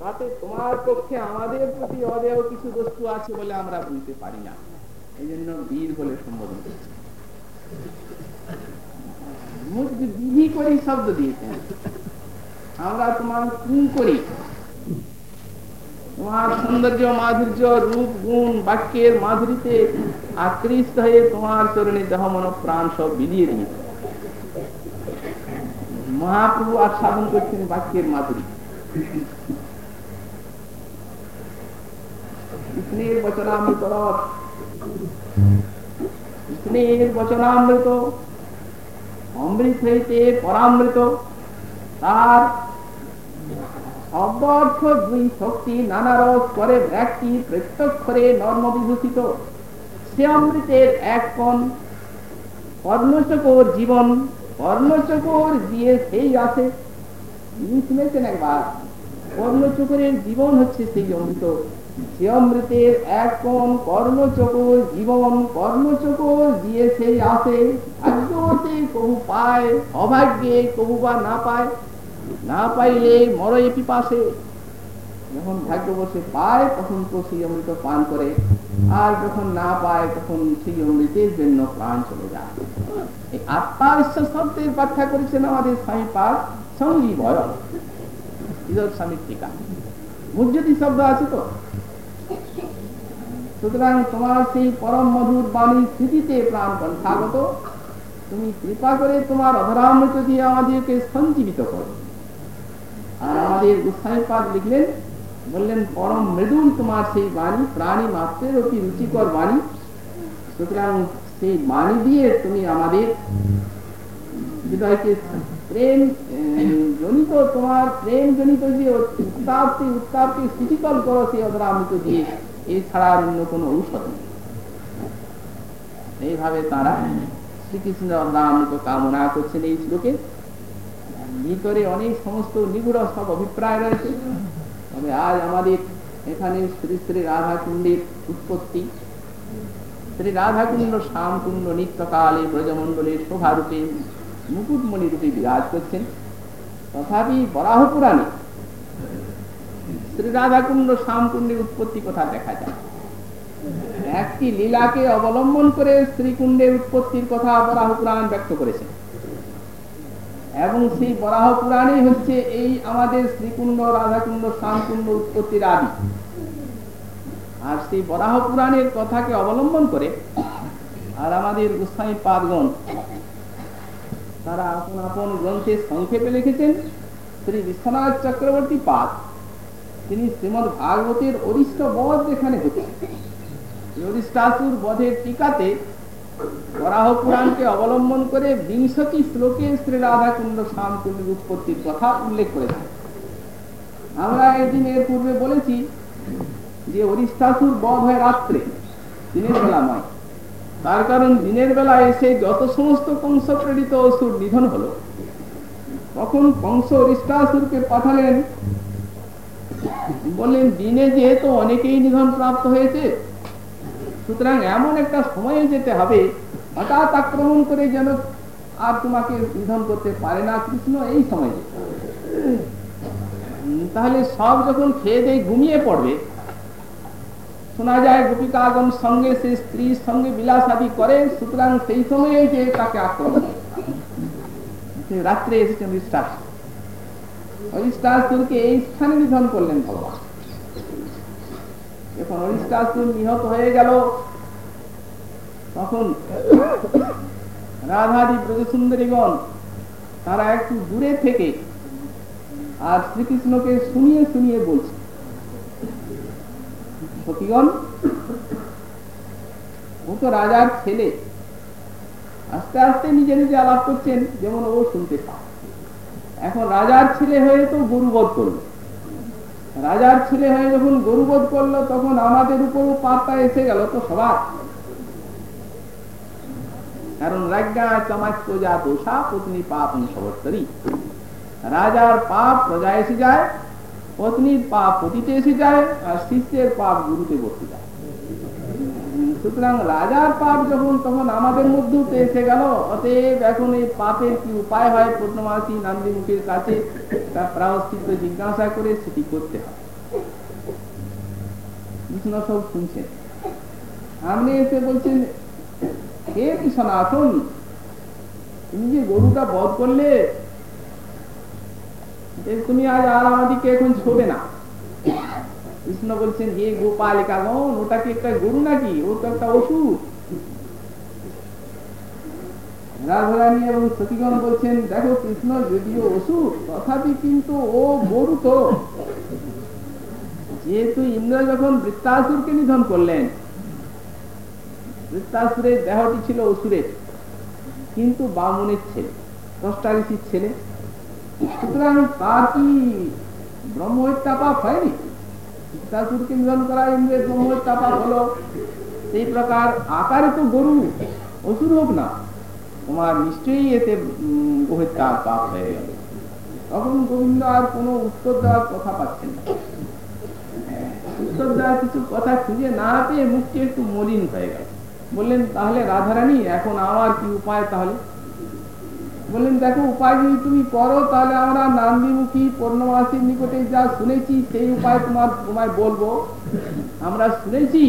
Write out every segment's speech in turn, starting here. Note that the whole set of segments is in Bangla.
তাতে তোমার পক্ষে আমাদের প্রতি অদেয় কিছু বস্তু আছে বলে আমরা বুঝতে পারি না। এই জন্য বীর বলে সম্বোধন করছি। শব্দ দিয়েছেন। আমরা তোমার কি করি। তোমার সৌন্দর্য, মাধুর্য, রূপ, গুণ, বাক্যের মাধুরীতে আকৃষ্ট হয়ে তোমার চরণে দেহ, মন, প্রাণ সব বিলিয়ে দিয়েছে। মহাপ্রভু আস্বাদন করছেন বাক্যের মাধুরী। কৃষ্ণের বচনামৃত অমৃত হইতে পরামৃত। তার দুই শক্তি করে ব্যক্তি প্রত্যক্ষরে নর্ম বিভূষিত সে অমৃতের এক কণ কর্ণচকর জীবন কর্ণচকর দিয়ে সেই আছে। শুনেছেন একবার জীবন হচ্ছে সেই অমৃত। সে অমৃতের এক কোন জীবন দিয়ে সেই আসে। কবু পায়, অভাগ্যে কবু বা না পায়। না পাইলে পিপাসে। যখন পায়, তখন তো সেই অমৃত পান করে। আর যখন না পায়, তখন সেই অমৃতের জন্য প্রাণ চলে যায়। এই আত্মাবিশ্বাস শব্দের ব্যাখ্যা করেছেন আমাদের স্বামী পাক সঙ্গী ভয় স্বামীর টিকা। মুজ্জতি শব্দ আছে তো? সুতরাং তোমার সেই পরম মধুর বাণী স্মৃতিতে প্রাণপণ স্বাগত তুমি কৃপা করে তোমার অধরামৃত দিয়ে আমাদেরকে সঞ্জীবিত করো। আর আমাদের গোস্বামী পাদ লিখলেন, বললেন, পরম মৃদুল তোমার সেই বাণী, প্রাণী মাত্রের অতি রুচিকর বাণী। সুতরাং সেই বাণী দিয়ে তুমি আমাদের হৃদয়কে প্রেম জনিত তোমার প্রেম জনিত যে করো সেই দিয়ে, এছাড়া আর অন্য কোনো ঔষধ এইভাবে তারা কামনা করছেন এই শ্লোকে। ভিতরে অনেক সমস্ত নিগুড় সব অভিপ্রায় রয়েছে। তবে আজ আমাদের এখানে শ্রী শ্রী রাধা কুণ্ডের উৎপত্তি। শ্রী রাধা কুণ্ড শ্যাম কুণ্ড নিত্যকালে ব্রজমণ্ডলের শোভারূপে মুকুটমণি রূপে বিরাজ করছেন। তথাপি বরাহ পুরাণে শ্রী রাধা কুণ্ড শ্যাম কুণ্ডের উৎপত্তি কথা দেখা যায়। একটি লীলাকে অবলম্বন করে শ্রীকুণ্ডের উৎপত্তির কথা বরাহ পুরাণ ব্যক্ত করেছেন। এবং সেই বরাহ পুরাণে হচ্ছে এই আমাদের শ্রীকুণ্ড, রাধাকুণ্ড, শ্যামকুণ্ড উৎপত্তির আদি। আর সেই বরাহ পুরাণের কথাকে অবলম্বন করে আর আমাদের গোস্বামী পাদগণ তারা আপন আপন গ্রন্থে সংক্ষেপে লিখেছেন, শ্রী বিশ্বনাথ চক্রবর্তী পাদ। তিনি শ্রীমদ ভাগবতের অরিষ্ট বধ যেখানে হচ্ছে অরিষ্টাসুর বধের টিকাতে বরাহ পুরাণকে অবলম্বন করে বিংশতি শ্লোকে শ্রী রাধা কুণ্ড শ্যাম কুণ্ডের উৎপত্তির কথা উল্লেখ করেছে আমরা একদিন এর পূর্বে বলেছি যে অরিষ্টাসুর বধ হয় রাত্রে, দিনের বেলা নয়। তার কারণ দিনের বেলা এসে যত সমস্ত কংস প্রেরিত অসুর নিধন হলো, তখন কংস অরিষ্টাসুরকে পাঠালেন। বললেন, দিনে যেহেতু অনেকেই নিধন প্রাপ্ত হয়েছে, সুতরাং এমন একটা সময়ে যেতে হবে, হঠাৎ আক্রমণ করে যেন আর তোমাকে নিধন করতে পারে না কৃষ্ণ, এই সময়। তাহলে সব যখন খেয়ে দিয়ে ঘুমিয়ে পড়বে শোনা যায় গোপিকাগণ সঙ্গে সে স্ত্রীর সঙ্গে বিলাস আদি করে সুতরাং সেই সময়ে যে তাকে আক্রমণ রাত্রে এসেছেন অরিষ্টাসুরকে এই স্থানে নিধন করলেন ভগবান। অরিষ্টাসুর নিহত হয়ে গেল, তখন রাধাদি ব্রজসুন্দরীগণ তারা একটু দূরে থেকে আর শ্রীকৃষ্ণকে শুনিয়ে শুনিয়ে বলছে সতীগণ, ও তো রাজার ছেলে। আস্তে আস্তে নিজে নিজে আলাপ করছেন, যেমন ও শুনতে এখন রাজার ছেলে হয়ে তো গরুবোধ করল। রাজার ছেলে হয়ে যখন গরুবোধ করল, তখন আমাদের উপরও পাপটা এসে গেল তো সবার। কারণ রাজ্ঞা চমাচ প্রজা দোষা পত্নী পাপ সবর্তরী রাজার পাপ প্রজা এসে যায় পত্নীর পাপ পতিতে এসে যায়, আর শিষ্যের পাপ গুরুতে বসে যায়। সুতরাং রাজার পাপ যখন তখন আমাদের মধ্যেও তো এসে গেল, অতএব এখন এই পাপের কি উপায় হয়? পূর্ণমাসী নান্দিমুখের কাছে তার জিজ্ঞাসা করে সেটি করতে হয়। কৃষ্ণ সব শুনছেন। সামনে এসে বলছেন, হে কৃষ্ণ আসুন তুমি যে গরুটা বধ করলে তুমি আজ আর আমাদেরকে এখন ছোবে না কৃষ্ণ বলছেন হে গোপালিকাগণ ওটা কি একটা গরু নাকি ও তো একটা ওষুধ রাধারানী এবং সতীগণ বলছেন দেখো কৃষ্ণ যদিও অসুর তথাপি কিন্তু ও গরু তো যেহেতু ইন্দ্র যখন বৃত্তাসুরকে নিধন করলেন বৃত্তাসুরের দেহটি ছিল অসুরের কিন্তু বামুনের ছেলে ঋষির ছেলে সুতরাং তার কি হয়নি? করা ইন্দ্রের হলো? সেই প্রকার আকারে তো গরু অসুর হোক না, তোমার নিশ্চয়ই এতে পাপ হয়ে গেল। তখন গোবিন্দ আর কোনো উত্তর দেওয়ার কথা পাচ্ছেন না। উত্তর দেওয়ার কিছু কথা খুঁজে না পেয়ে মুখটি একটু মলিন হয়ে গেল। বললেন, তাহলে রাধারানী, এখন আমার কি উপায় তাহলে? বললেন, দেখো, উপায় যদি তুমি করো, তাহলে আমরা নান্দিমুখী পূর্ণমাসীর নিকটে যা শুনেছি, সেই উপায় তোমার তোমায় বলব। আমরা শুনেছি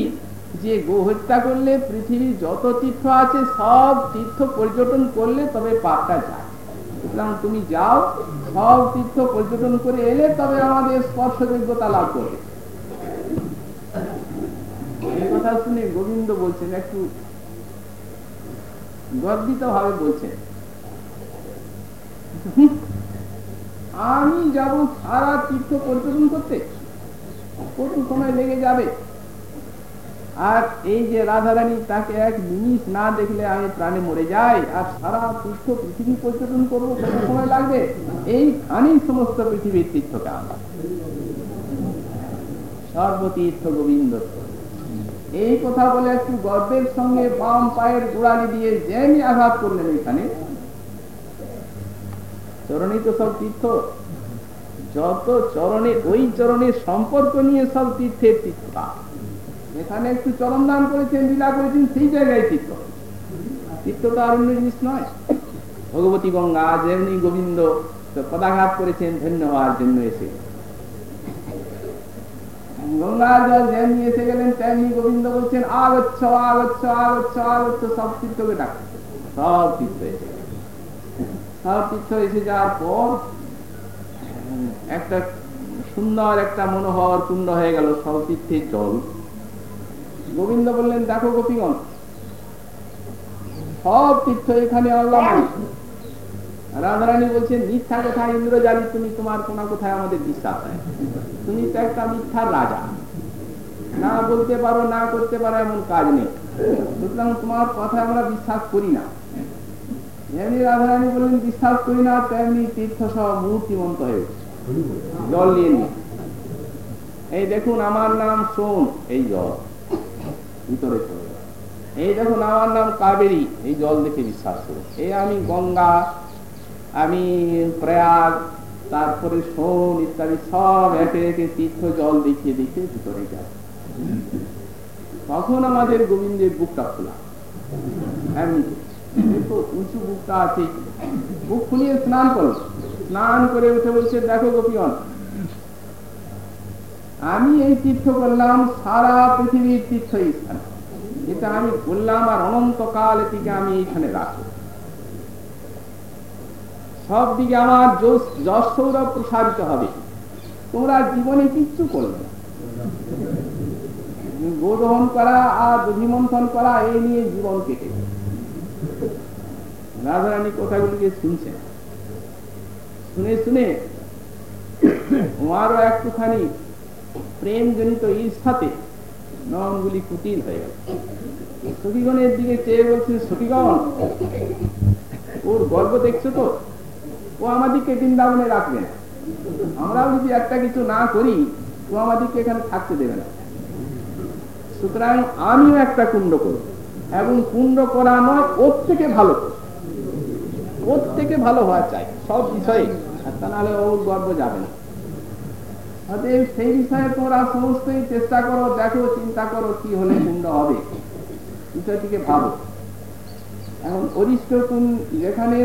যে গো হত্যা করলে পৃথিবীর যত তীর্থ আছে, সব তীর্থ পর্যটন করলে তবে পাপটা যায়। সুতরাং তুমি যাও, সব তীর্থ পর্যটন করে এলে তবে আমাদের স্পর্শযোগ্যতা লাভ করবে। এই কথা শুনে গোবিন্দ বলছেন, একটু গর্বিত ভাবে বলছেন আমি যাব সারা তীর্থ পর্যটন করতে। কত সময় লেগে যাবে? আর এই যে রাধারানী তাকে এক মিনিট না দেখলে আমি প্রাণে মরে যাই, আর সারা তীর্থ পৃথিবী পর্যটন করব কত সময় লাগবে? এই খানি সমস্ত পৃথিবীর তীর্থকে আমরা সর্বতীর্থ গোবিন্দ। এই কথা বলে একটু গর্বের সঙ্গে বাম পায়ের গোড়ালি দিয়ে যেমনি আঘাত করলেন এখানে চরণে তো সব তীর্থ। যত চরণে, ওই চরণের সম্পর্ক নিয়ে সব তীর্থের তীর্থ। এখানে একটু চরণ দান করেছেন, লীলা করেছেন, সেই জায়গায় তীর্থ। তীর্থ তো আর অন্য জিনিস নয়। ভগবতী গঙ্গা, যেমনি গোবিন্দ পদাঘাত করেছেন, ধন্য হওয়ার জন্য এসে। গঙ্গার জল যেমনি এসে গেলেন, তেমনি গোবিন্দ বলছেন, আগচ্ছ আগচ্ছ আগচ্ছ আগচ্ছ, সব তীর্থকে ডাক। সব তীর্থ এসে সব তীর্থ এসে যাওয়ার পর, একটা সুন্দর একটা মনোহর কুণ্ড হয়ে গেল সবতীর্থের জল গোবিন্দ বললেন, দেখো গোপীগণ, সব তীর্থ এখানে আল্লাহ রাধারানী বলছেন, মিথ্যা কোথায় ইন্দ্রজালি, তুমি তোমার কোনা কোথায় আমাদের বিশ্বাস তুমি তো একটা মিথ্যার রাজা। না বলতে পারো, না করতে পারো, এমন কাজ নেই। সুতরাং তোমার কথা আমরা বিশ্বাস করি না। যেমনি বললেন বিশ্বাস করি না, তেমনি তীর্থ সহ মূর্তিমন্ত হয়ে জল নিয়ে এই দেখুন, আমার নাম সোন এই জল। ভিতরে এই দেখুন, আমার নাম কাবেরী, এই জল দেখে বিশ্বাস এই আমি গঙ্গা, আমি প্রয়াগ, তারপরে সোন ইত্যাদি সব একে একে তীর্থ জল দেখিয়ে দেখিয়ে ভিতরে যায়। তখন আমাদের গোবিন্দের বুকটা খোলা। এমনি। উঁচু বুকটা আছে। বুক খুলিয়ে স্নান করো। স্নান করে উঠে বলছে, দেখো গোপীগণ, আমি এই তীর্থ করলাম সারা পৃথিবীর তীর্থ স্থান এটা আমি বললাম আর অনন্তকাল এটিকে আমি এইখানে রাখব। সব দিকে আমার যশ সৌরভ প্রসারিত হবে। তোমরা জীবনে কিচ্ছু করবে গোদহন করা আর দধিমন্থন করা, এই নিয়ে জীবন কেটে রাধারানী কথাগুলিকে শুনছেন। শুনে শুনে ওনারও একটুখানি প্রেম জনিত ঈর্ষাতে নরমগুলি কুটিল হয়ে গেল। সখীগণের দিকে চেয়ে বলছেন সখীগণ, ওর গর্ব দেখছ তো? ও আমাদেরকে বৃন্দাবনে রাখবে না। আমরাও যদি একটা কিছু না করি, ও আমাদেরকে এখানে থাকতে দেবে না। সুতরাং আমিও একটা কুণ্ড করব এবং কুণ্ড করা নয়, ওর থেকে ভালো ওর থেকে ভালো হওয়া চাই, সব বিষয়ে। তা নাহলে ওর গর্ব যাবে না। সেই বিষয়ে তোমরা সমস্তই চেষ্টা করো, দেখো, চিন্তা করো কি হলে কুণ্ড হবে। বিষয়টিকে ভাবো। এখন অরিষ্ট কুণ্ড যেখানে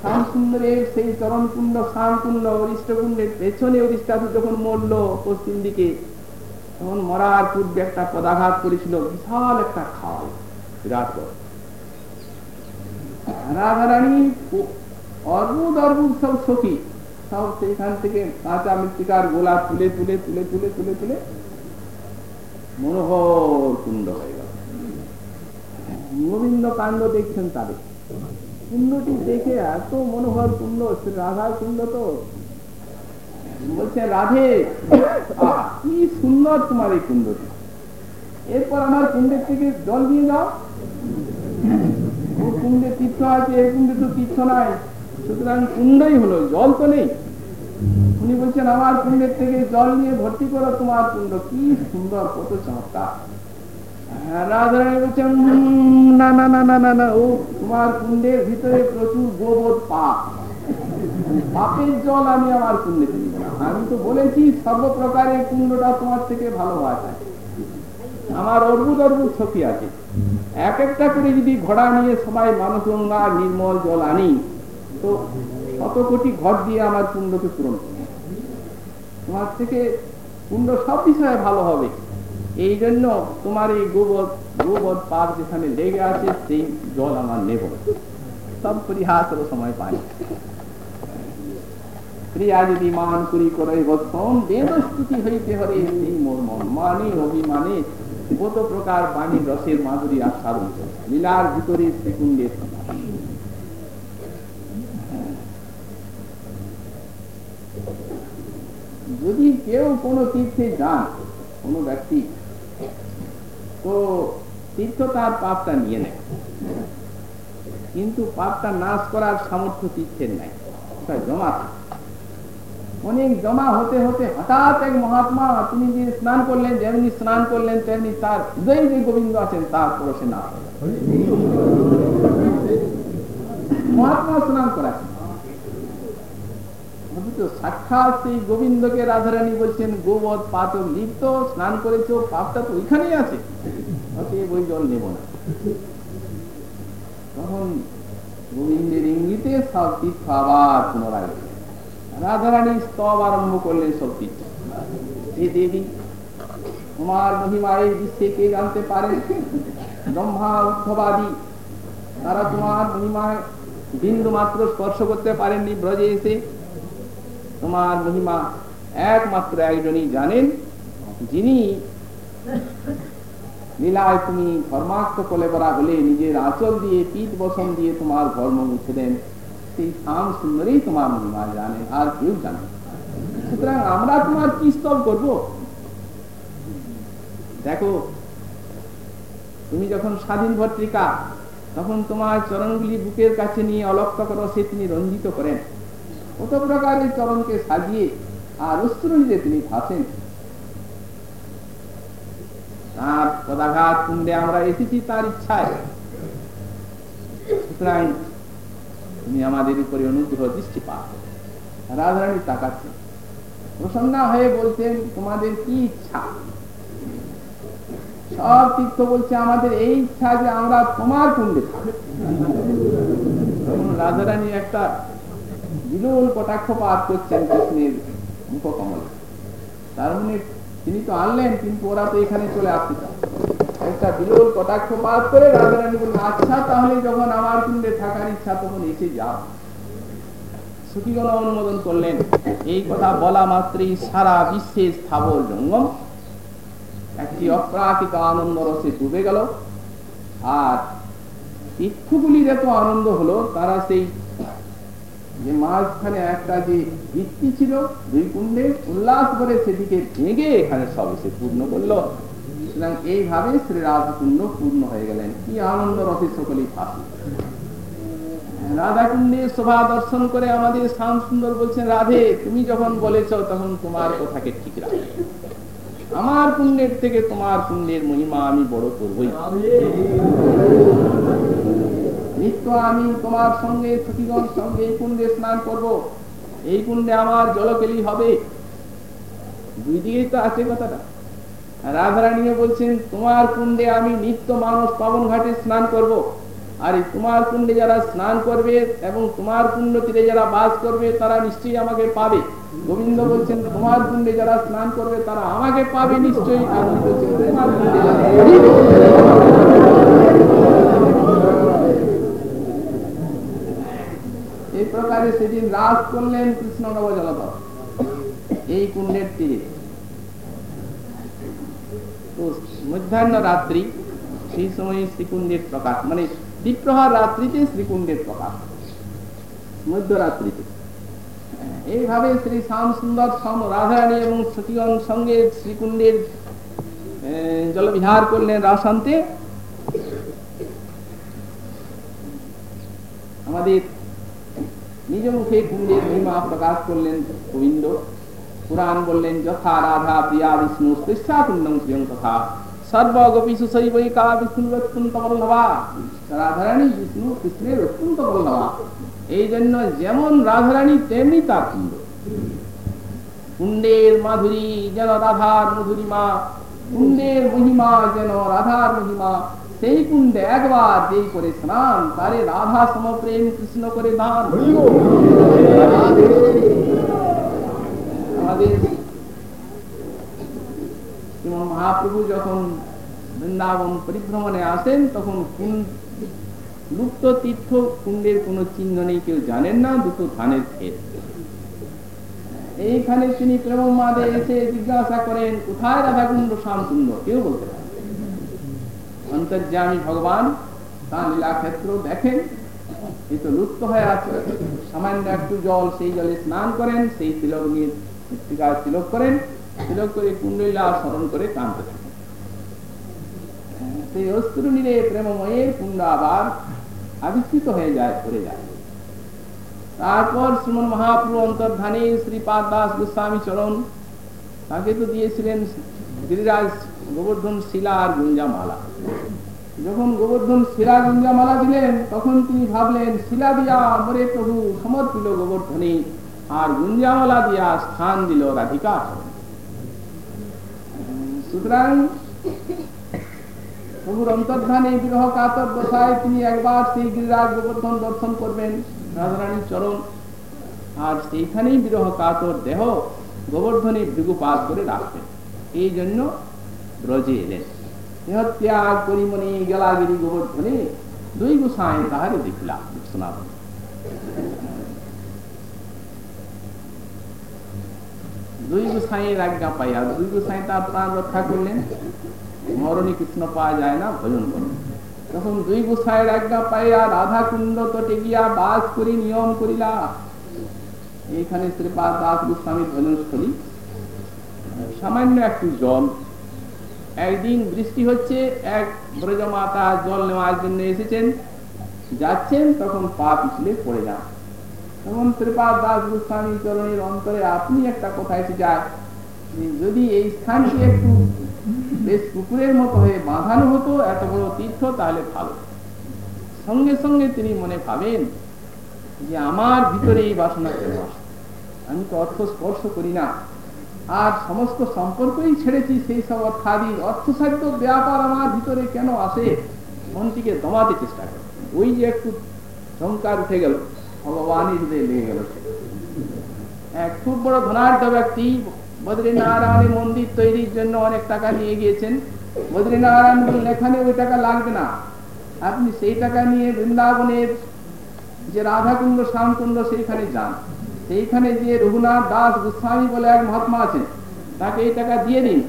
শ্যাম সুন্দরের সেই চরণ কুণ্ড শ্যাম কুণ্ড অরিষ্ট কুণ্ডের পেছনে অরিষ্টাসু যখন মরলো পশ্চিম দিকে, তখন মরার পূর্বে একটা পদাঘাত করেছিল, বিশাল একটা খাল, বিরাট বড়। সব সখী। সব সেইখান থেকে কাঁচা মৃত্তিকার তুলে তুলে তুলে তুলে তুলে তুলে মনোহর কুণ্ড হয়ে গেল। গোবিন্দ কাণ্ড দেখছেন তাদের। কুণ্ডটি দেখে এত মনোহর কুণ্ড শ্রী রাধার কুণ্ড তো। বলছে, রাধে কি সুন্দর তোমার এই কুণ্ডটি। এরপর আমার কুণ্ডের থেকে জল দিয়ে যাও। কুণ্ডে তীর্থ আছে, এই কুণ্ডে তো তীর্থ নাই। সুতরাং কুণ্ডই হলো, জল তো নেই। উনি বলছেন, আমার কুণ্ডের থেকে জল নিয়ে ভর্তি করো তোমার কুণ্ড। কি সুন্দর কত চমৎকার আমি আমার কুণ্ডে না আমি তো বলেছি সর্বপ্রকারের কুণ্ডটা তোমার থেকে ভালো হওয়া আমার অর্বুদ অর্বুদ শক্তি আছে। এক একটা করে যদি ঘোড়া নিয়ে সবাই মানুষ গঙ্গা নির্মল জল আনি, তো শত কোটি ঘর দিয়ে আমার কুণ্ডকে পূরণ তোমার থেকে কুণ্ড সব বিষয়ে ভালো হবে। এই জন্য তোমার এই গোবর গোবর পাপ যেখানে লেগে আছে, সেই জল আমার নেব। সব পরিহাসের সময় পাই। ক্রিয়া যদি মান করি করে বৎসন, বেদস্তুতি হইতে হরে, সেই মোর মন। মানে অভিমানে কত প্রকার বাণী রসের মাধুরী আস্বাদন লীলার ভিতরে শ্রীকুণ্ডের যদি কেউ কোনো তীর্থে যান, কোনো ব্যক্তি, তো তীর্থ তার পাপটা নিয়ে নেয়। কিন্তু পাপটা নাশ করার সামর্থ্য তীর্থের নাই। জমা অনেক জমা হতে হতে হঠাৎ এক মহাত্মা তিনি যে স্নান করলেন, যেমনি স্নান করলেন, তেমনি তার যে গোবিন্দ আছেন, তার পরশে না মহাত্মা স্নান করাচ্ছেন সাক্ষাৎ সেই গোবিন্দকে রাধারানী বলছেন গোবধ পাতক লিপ্ত, স্নান করেছ, পাপটা তো ওইখানেই আছে। তখন গোবিন্দের ইঙ্গিতে সব তীর্থ আবার পুনরায় রাধারানী স্তব আরম্ভ করলেন তীর্থ হে দেবী, তোমার মহিমা এই বিশ্বে কে জানতে পারে? ব্রহ্মা, উদ্ধবাদী, তারা তোমার মহিমায় বিন্দু মাত্র স্পর্শ করতে পারেননি ব্রজে এসে। তোমার মহিমা একমাত্র একজনই জানেন, যিনি লীলায় তুমি ধর্মাক্ত কোলে করা হলে নিজের আচল দিয়ে পিঠ বসন দিয়ে তোমার ধর্ম মুছে দেন। সেই শাম সুন্দরই তোমার মহিমা জানে, আর কেউ জানে সুতরাং আমরা তোমার কি স্তব করব? দেখো, তুমি যখন স্বাধীন ভট্টিকা, তখন তোমার চরণগুলি বুকের কাছে নিয়ে অলক্ষ সে তিনি রঞ্জিত করেন। কত প্রকারের চরণকে সাজিয়ে আর অস্ত্রনীতে তিনি ভাসেন। তার পদাঘাত কুণ্ডে আমরা এসেছি তার ইচ্ছায়। সুতরাং তুমি আমাদের উপরে অনুগ্রহ দৃষ্টি পা রাধারানী তাকাচ্ছেন। প্রসন্না হয়ে বলছেন, তোমাদের কি ইচ্ছা? সব তীর্থ বলছে, আমাদের এই ইচ্ছা যে আমরা তোমার কুণ্ডে তখন রাধারানী একটা বিলোল কটাক্ষ পাঠ করছেন কৃষ্ণের মুখকমলে। তার মানে তিনি তো আনলেন, কিন্তু ওরা তো এখানে চলে আসতে চান একটা বিলোল কটাক্ষ করে বললেন আচ্ছা তাহলে যখন আমার থাকার ইচ্ছা, তখন এসে যাও। অনুমোদন করলেন। এই কথা বলা মাত্রই সারা বিশ্বে স্থাবর জঙ্গম একটি অপ্রাকৃত আনন্দ রসে ডুবে গেল। আর তীর্থগুলির এত আনন্দ হলো, তারা সেই যে মাঝখানে একটা যে ভিত্তি ছিল দুই কুণ্ডে উল্লাস করে সেদিকে ভেঙে এখানে সব এসে পূর্ণ করল। সুতরাং এইভাবে শ্রী রাধাকুণ্ড পূর্ণ হয়ে গেলেন। কি আনন্দ রথে সকলেই ফাঁসি রাধাকুণ্ডে শোভা দর্শন করে আমাদের শ্যাম সুন্দর বলছেন, রাধে, তুমি যখন বলেছ তখন তোমার কথাকে ঠিক রাখবে আমার কুণ্ডের থেকে তোমার কুণ্ডের মহিমা আমি বড় করবই। নিত্য আমি তোমার সঙ্গে সখীগণ সঙ্গে এই কুণ্ডে স্নান করব। এই কুণ্ডে আমার জলকেলি হবে। দুই দিকেই তো আছে কথাটা। রাধারানীও বলছেন, তোমার কুণ্ডে আমি নিত্য মানুষ পাবন ঘাটে স্নান করব। আর এই তোমার কুণ্ডে যারা স্নান করবে এবং তোমার কুণ্ড তীরে যারা বাস করবে, তারা নিশ্চয়ই আমাকে পাবে। গোবিন্দ বলছেন, তোমার কুণ্ডে যারা স্নান করবে, তারা আমাকে পাবে নিশ্চয়ই। আর এই প্রকারে সেদিন রাস করলেন কৃষ্ণ নবজলধর। এই কুণ্ডের তীরে। মধ্যাহ্ন রাত্রি, সেই সময় শ্রীকুণ্ডের প্রকাশ মানে দ্বীপ্রহার রাত্রিতে শ্রীকুণ্ডের প্রকাশ, মধ্যরাত্রিতে। এইভাবে শ্রী শ্যাম সুন্দর, শ্যাম রাধারানী এবং সখীগণ সঙ্গে শ্রীকুণ্ডের জলবিহার করলেন রাসান্তে আমাদের নিজ মুখে কুণ্ডের মহিমা প্রকাশ করলেন গোবিন্দ। পুরাণ বললেন যথা রাধা প্রিয়া বিষ্ণু প্রিয়ং তথা। শৈবৈকা বিষ্ণু অত্যন্ত বল্লভা রাধারানী বিষ্ণু কৃষ্ণের অত্যন্ত বল্লভা এই জন্য যেমন রাধারানী তেমনি তার কুণ্ড। কুণ্ডের মাধুরী যেন রাধার মধুরিমা কুণ্ডের মহিমা যেন রাধার মহিমা। সেই কুণ্ডে একবার যেই করে স্নান তারে রাধা সমপ্রেম কৃষ্ণ করে দান। মহাপ্রভু যখন বৃন্দাবন পরিভ্রমণে আসেন, তখন লুপ্ত তীর্থ কুণ্ডের কোনো চিহ্ন নেই, কেউ জানেন না, দুটো ধানের ক্ষেত। এইখানে তিনি প্রেমাদে এসে জিজ্ঞাসা করেন, কোথায় রাধাকুণ্ড শ্যামকুণ্ড কেউ বলতে পারে ভগবান তার লীলা ক্ষেত্র দেখেন এই তো লুপ্ত হয়ে আছে। সামান্য একটু জল, সেই জলে স্নান করেন, সেই তিলক নিয়ে মৃত্তিকার তিলক করেন, তিলক করে কুণ্ডলীলা স্মরণ করে কাঁদতে থাকেন। সেই অস্ত্র নিরে প্রেমময়ের কুণ্ড আবার আবিষ্কৃত হয়ে যায় ভরে যায়। তারপর শ্রীমন মহাপ্রভু অন্তর্ধানে শ্রীপাদ দাস গোস্বামী চরণ, তাকে তো দিয়েছিলেন গিরিরাজ গোবর্ধন শিলা আর গুঞ্জামালা। যখন গোবর্ধন শিলা গুঞ্জামালা দিলেন, তখন তিনি ভাবলেন, শিলা দিয়া মরে প্রভু সমর্পিল গোবর্ধনে আর গুঞ্জামালা দিয়া স্থান দিল রাধিকা সুতরাং প্রভুর অন্তর্ধানে বিরহ কাতর দশায় তিনি একবার সেই গিরিরাজ গোবর্ধন দর্শন করবেন, রাধারানীর চরণ। আর সেইখানেই বিরহ কাতর দেহ গোবর্ধনে ভৃগুপাত করে রাখবেন। এই জন্য ব্রজে এলেন। দেহত্যাগ করিমণি গেলাগিরি গোবর্ধনে দুই গোসাই তাহারে দেখিলা শোনাব দুই গোসাইয়ের আজ্ঞা পাইয়া দুই গোসাই তার প্রাণ রক্ষা করলেন। মরণী কৃষ্ণ পাওয়া যায় না, ভজন করুন তখন দুই গোসাইয়ের আজ্ঞা পাইয়া রাধা কুণ্ড তটে গিয়া বাস করি, নিয়ম করিলা। এইখানে শ্রীপাদ দাস গোস্বামীর ভজনস্থলী সামান্য একটু জল। একদিন বৃষ্টি হচ্ছে, এক ব্রজমাতা জল নেওয়ার জন্য এসেছেন। যাচ্ছেন, তখন পা পিছলে পড়ে যান। তখন শ্রীপাদ দাস গোস্বামী চরণের অন্তরে আপনি একটা কথা এসে যায় যদি এই স্থানটি একটু বেশ পুকুরের মতো হয়ে বাঁধানো হতো, এত বড় তীর্থ, তাহলে ভালো। সঙ্গে সঙ্গে তিনি মনে ভাবেন যে আমার ভিতরে এই বাসনা কেন আসে। আমি তো অর্থ স্পর্শ করি না। আর সমস্ত সম্পর্কই ছেড়েছি সেই সব অর্থাদি অর্থসাধ্য ব্যাপার আমার ভিতরে কেন আসে, মনটিকে দমাতে চেষ্টা করে। ওই যে একটু সংকার উঠে গেল। ভগবানই হৃদয়ে লেগে গেল। খুব বড় ধনাঢ্য ব্যক্তি, বদ্রীনারায়ণের মন্দির তৈরির জন্য অনেক টাকা নিয়ে গিয়েছেন। বদ্রীনারায়ণ এখানে ওই টাকা লাগবে না। আপনি সেই টাকা নিয়ে বৃন্দাবনের যে রাধাকুণ্ড, শ্যামকুণ্ড, সেইখানে যান। সেইখানে যে রঘুনাথ দাস গোস্বামী বলে এক মহাত্মা আছেন। তাকে এই টাকা দিয়ে দিন।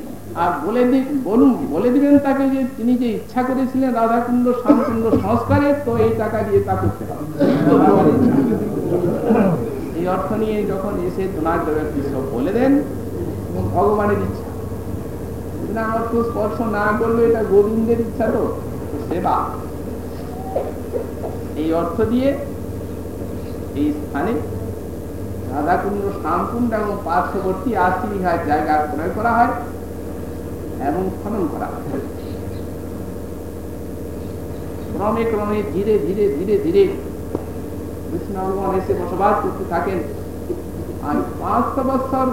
আর বলে বলুন, বলে দিবেন তাকে যে তিনি যে ইচ্ছা করেছিলেন রাধাকুণ্ড শ্যামকুণ্ড সংস্কারে, তো এই টাকা দিয়ে তা করতে হবে এই অর্থ নিয়ে যখন এসে দোনার ব্যক্তি সব বলে দেন এবং ভগবানের ইচ্ছা। না অর্থ স্পর্শ না করলে এটা গোবিন্দের ইচ্ছা তো তো সেবা এই অর্থ দিয়ে এই স্থানে রাধাকুণ্ড শ্যামকুণ্ড এবং পার্শ্ববর্তী আশি বিঘার জায়গা ক্রয় করা হয়। এবং খনন করা হয়। ক্রমে ক্রমে ধীরে ধীরে ধীরে ধীরে এসে বসবাস করতে থাকেন। আর পাঁচশো বৎসর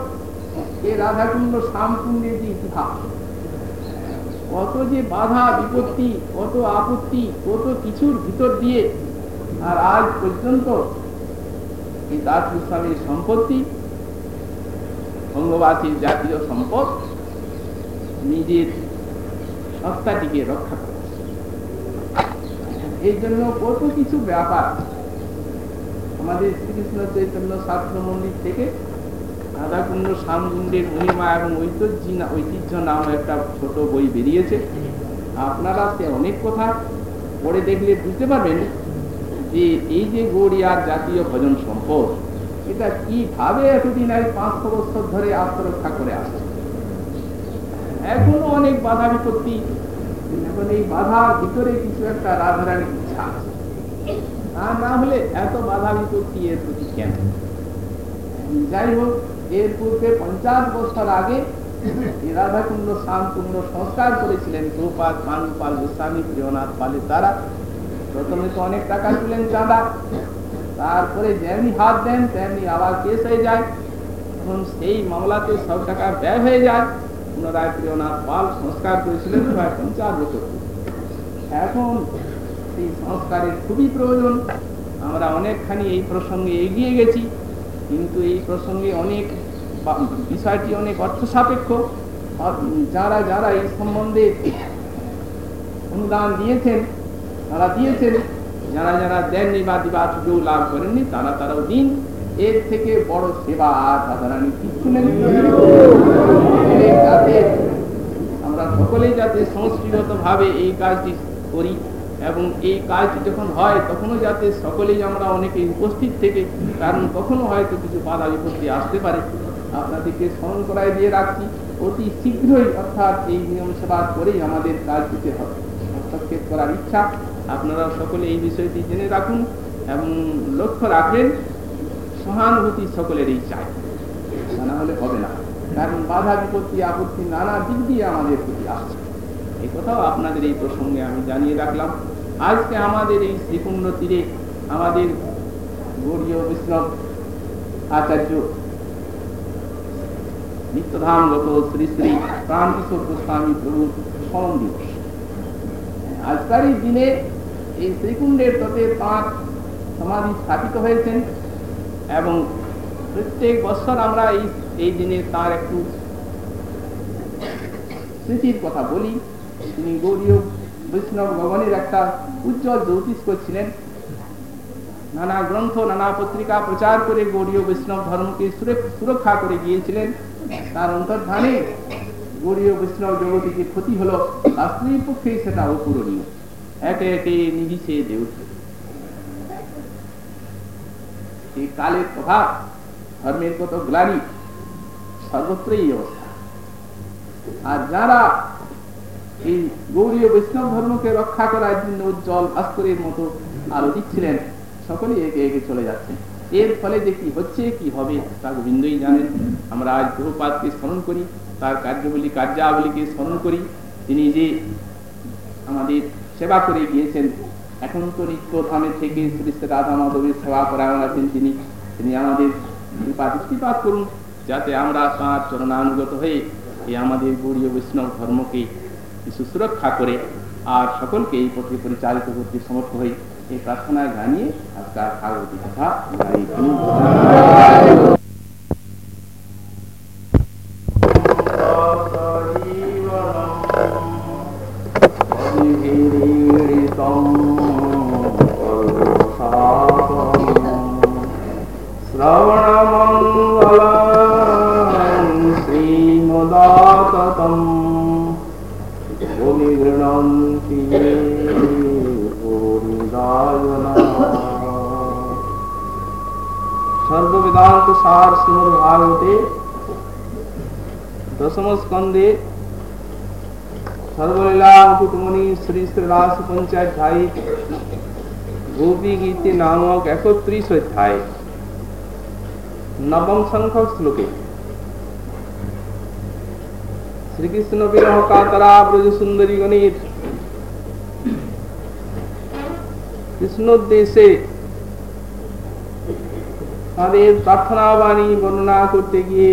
এই রাধাকুণ্ড যে ইতিহাস, কত যে বাধা, বিপত্তি, কত আপত্তি, কত কিছুর ভিতর দিয়ে আর আজ পর্যন্ত এই দাস গোস্বামীর সম্পত্তি বঙ্গবাসীর জাতীয় সম্পদ নিজের সত্তাটিকে রক্ষা করে এই জন্য কত কিছু ব্যাপার আমাদের শ্রীকৃষ্ণ চৈতন্য শাস্ত্র মন্দির থেকে রাধাকুণ্ড শ্যামকুণ্ডের মহিমা এবং ঐতিহ্য ঐতিহ্য নাম একটা ছোট বই বেরিয়েছে। আপনারা সে অনেক কথা পড়ে দেখলে বুঝতে পারবেন যে এই যে গৌড়িয়ার জাতীয় ভজন সম্পদ, এটা কীভাবে এতদিন আর পাঁচশো বছর ধরে আত্মরক্ষা করে আসছে। এখনও অনেক বাধা বিপত্তি। এখন এই বাধার ভিতরে কিছু একটা রাধারানীর ইচ্ছা আছে। তা না হলে এত বাধা বিপত্তি এর প্রতি কেন? যাই হোক, এর পূর্বে পঞ্চাশ বছর আগে রাধাকুণ্ড শ্যামকুণ্ড সংস্কার করেছিলেন প্রপাত পানুপাল গোস্বামী, প্রিয়নাথ পালে তারা প্রথমে তো অনেক টাকা তুলেন চাঁদা। তারপরে যেমনি হাত দেন, তেমনি আবার কেস হয়ে যায়। তখন সেই মামলাতে সব টাকা ব্যয় হয়ে যায়। পুনরায় প্রিয়নাথ পাল সংস্কার করেছিলেন প্রায় পঞ্চাশ বছর। এখন সেই সংস্কারের খুবই প্রয়োজন। আমরা অনেকখানি এই প্রসঙ্গে এগিয়ে গেছি, কিন্তু এই প্রসঙ্গে অনেক বিষয়টি অনেক অর্থ সাপেক্ষ। যারা যারা এই সম্বন্ধে অনুদান দিয়েছেন, তারা দিয়েছেন, যারা যারা দেননি বা দিবার সুযোগ লাভ করেননি, তারা, তারাও দিন। এর থেকে বড় সেবা আর সাধারণ কিছু নেই। আমরা সকলেই যাতে সংস্কৃত ভাবে এই কাজটি করি এবং এই কাজটি যখন হয়, তখনও যাতে সকলেই আমরা অনেকে উপস্থিত থেকে, কারণ কখনো হয়তো কিছু বাধা বিপত্তি আসতে পারে। আপনাদেরকে স্মরণ করাই দিয়ে রাখছি, অতি শীঘ্রই অর্থাৎ এই নিয়ম সেবা করেই আমাদের কাজ দিতে হবে। হস্তক্ষেপ করার ইচ্ছা। আপনারা সকলে এই বিষয়টি জেনে রাখুন এবং লক্ষ্য রাখবেন সহানুভূতি সকলেরই চাই। না হলে হবে না। কারণ বাধা, বিপত্তি, আপত্তি, নানা দিক দিয়ে আমাদের প্রতি আসছে। এই কথাও আপনাদের এই প্রসঙ্গে আমি জানিয়ে রাখলাম। আজকে আমাদের এই শ্রীকুণ্ড তীরে আমাদের গৌরীয় বৈষ্ণব আচার্য নিত্যধামগত শ্রী শ্রী প্রাণকিশোর গোস্বামী প্রভু স্মরণ দিবস। আজকাল এই দিনে এই শ্রীকুণ্ডের তটে তাঁর সমাধি স্থাপিত হয়েছেন। এবং প্রত্যেক বছর আমরা এই এই দিনে তার একটু স্মৃতির কথা বলি। তিনি গৌরীয় বৈষ্ণব ভবনের একটা উজ্জ্বল জ্যোতিষ্ক ছিলেন। নানা গ্রন্থ, নানা পত্রিকা প্রচার করে গৌরীয় বৈষ্ণব ধর্মকে সুরক্ষা করে গিয়েছিলেন। তার অন্তর্ধানে গৌরীয় বৈষ্ণব জগতিকে ক্ষতি হলো শাস্ত্রীয় পক্ষে সেটা অপূরণীয় একে একে নিবিষে দেউ এই কালের প্রভাব ধর্মের কত গ্লানি, সর্বত্রই অবস্থা। আর যারা এই গৌরীয় বৈষ্ণব ধর্মকে রক্ষা করার জন্য উজ্জ্বল ভাস্করের মতো আলো দিচ্ছিলেন সকলেই একে একে চলে যাচ্ছেন। এর ফলে যে কি হচ্ছে, কি হবে, তা গোবিন্দই জানেন। আমরা আজ বহুপাতকে স্মরণ করি, তার কার্যবলী, কার্যাবলীকে স্মরণ করি। তিনি যে আমাদের সেবা করে গিয়েছেন নিত্য ধামের থেকে শ্রী শ্রী রাধা মাধবের সেবা পরায়ণ আছেন তিনি। তিনি আমাদের দৃষ্টিপাত করুন, যাতে আমরা তাঁর চরণানুগত হয়ে এই আমাদের গৌরীয় বৈষ্ণব ধর্মকে কিছু সুরক্ষা করে আর সকলকে এই পথে পরিচালিত করতে সমর্থ হই। এই প্রার্থনা জানিয়ে আজকাল ভাগবতী কথা। দশম স্কন্ধে সর্বলীলা মুকুটমণি শ্রী শ্রী রাস পঞ্চাধ্যায়ী গোপী গীতে নামক একত্রিশ অধ্যায় নবম সংখ্যক শ্লোকে শ্রীকৃষ্ণ বিরহ কাতরা ব্রজ সুন্দরী গণিত কৃষ্ণোদ্দেশে তাদের প্রার্থনা বাণী বর্ণনা করতে গিয়ে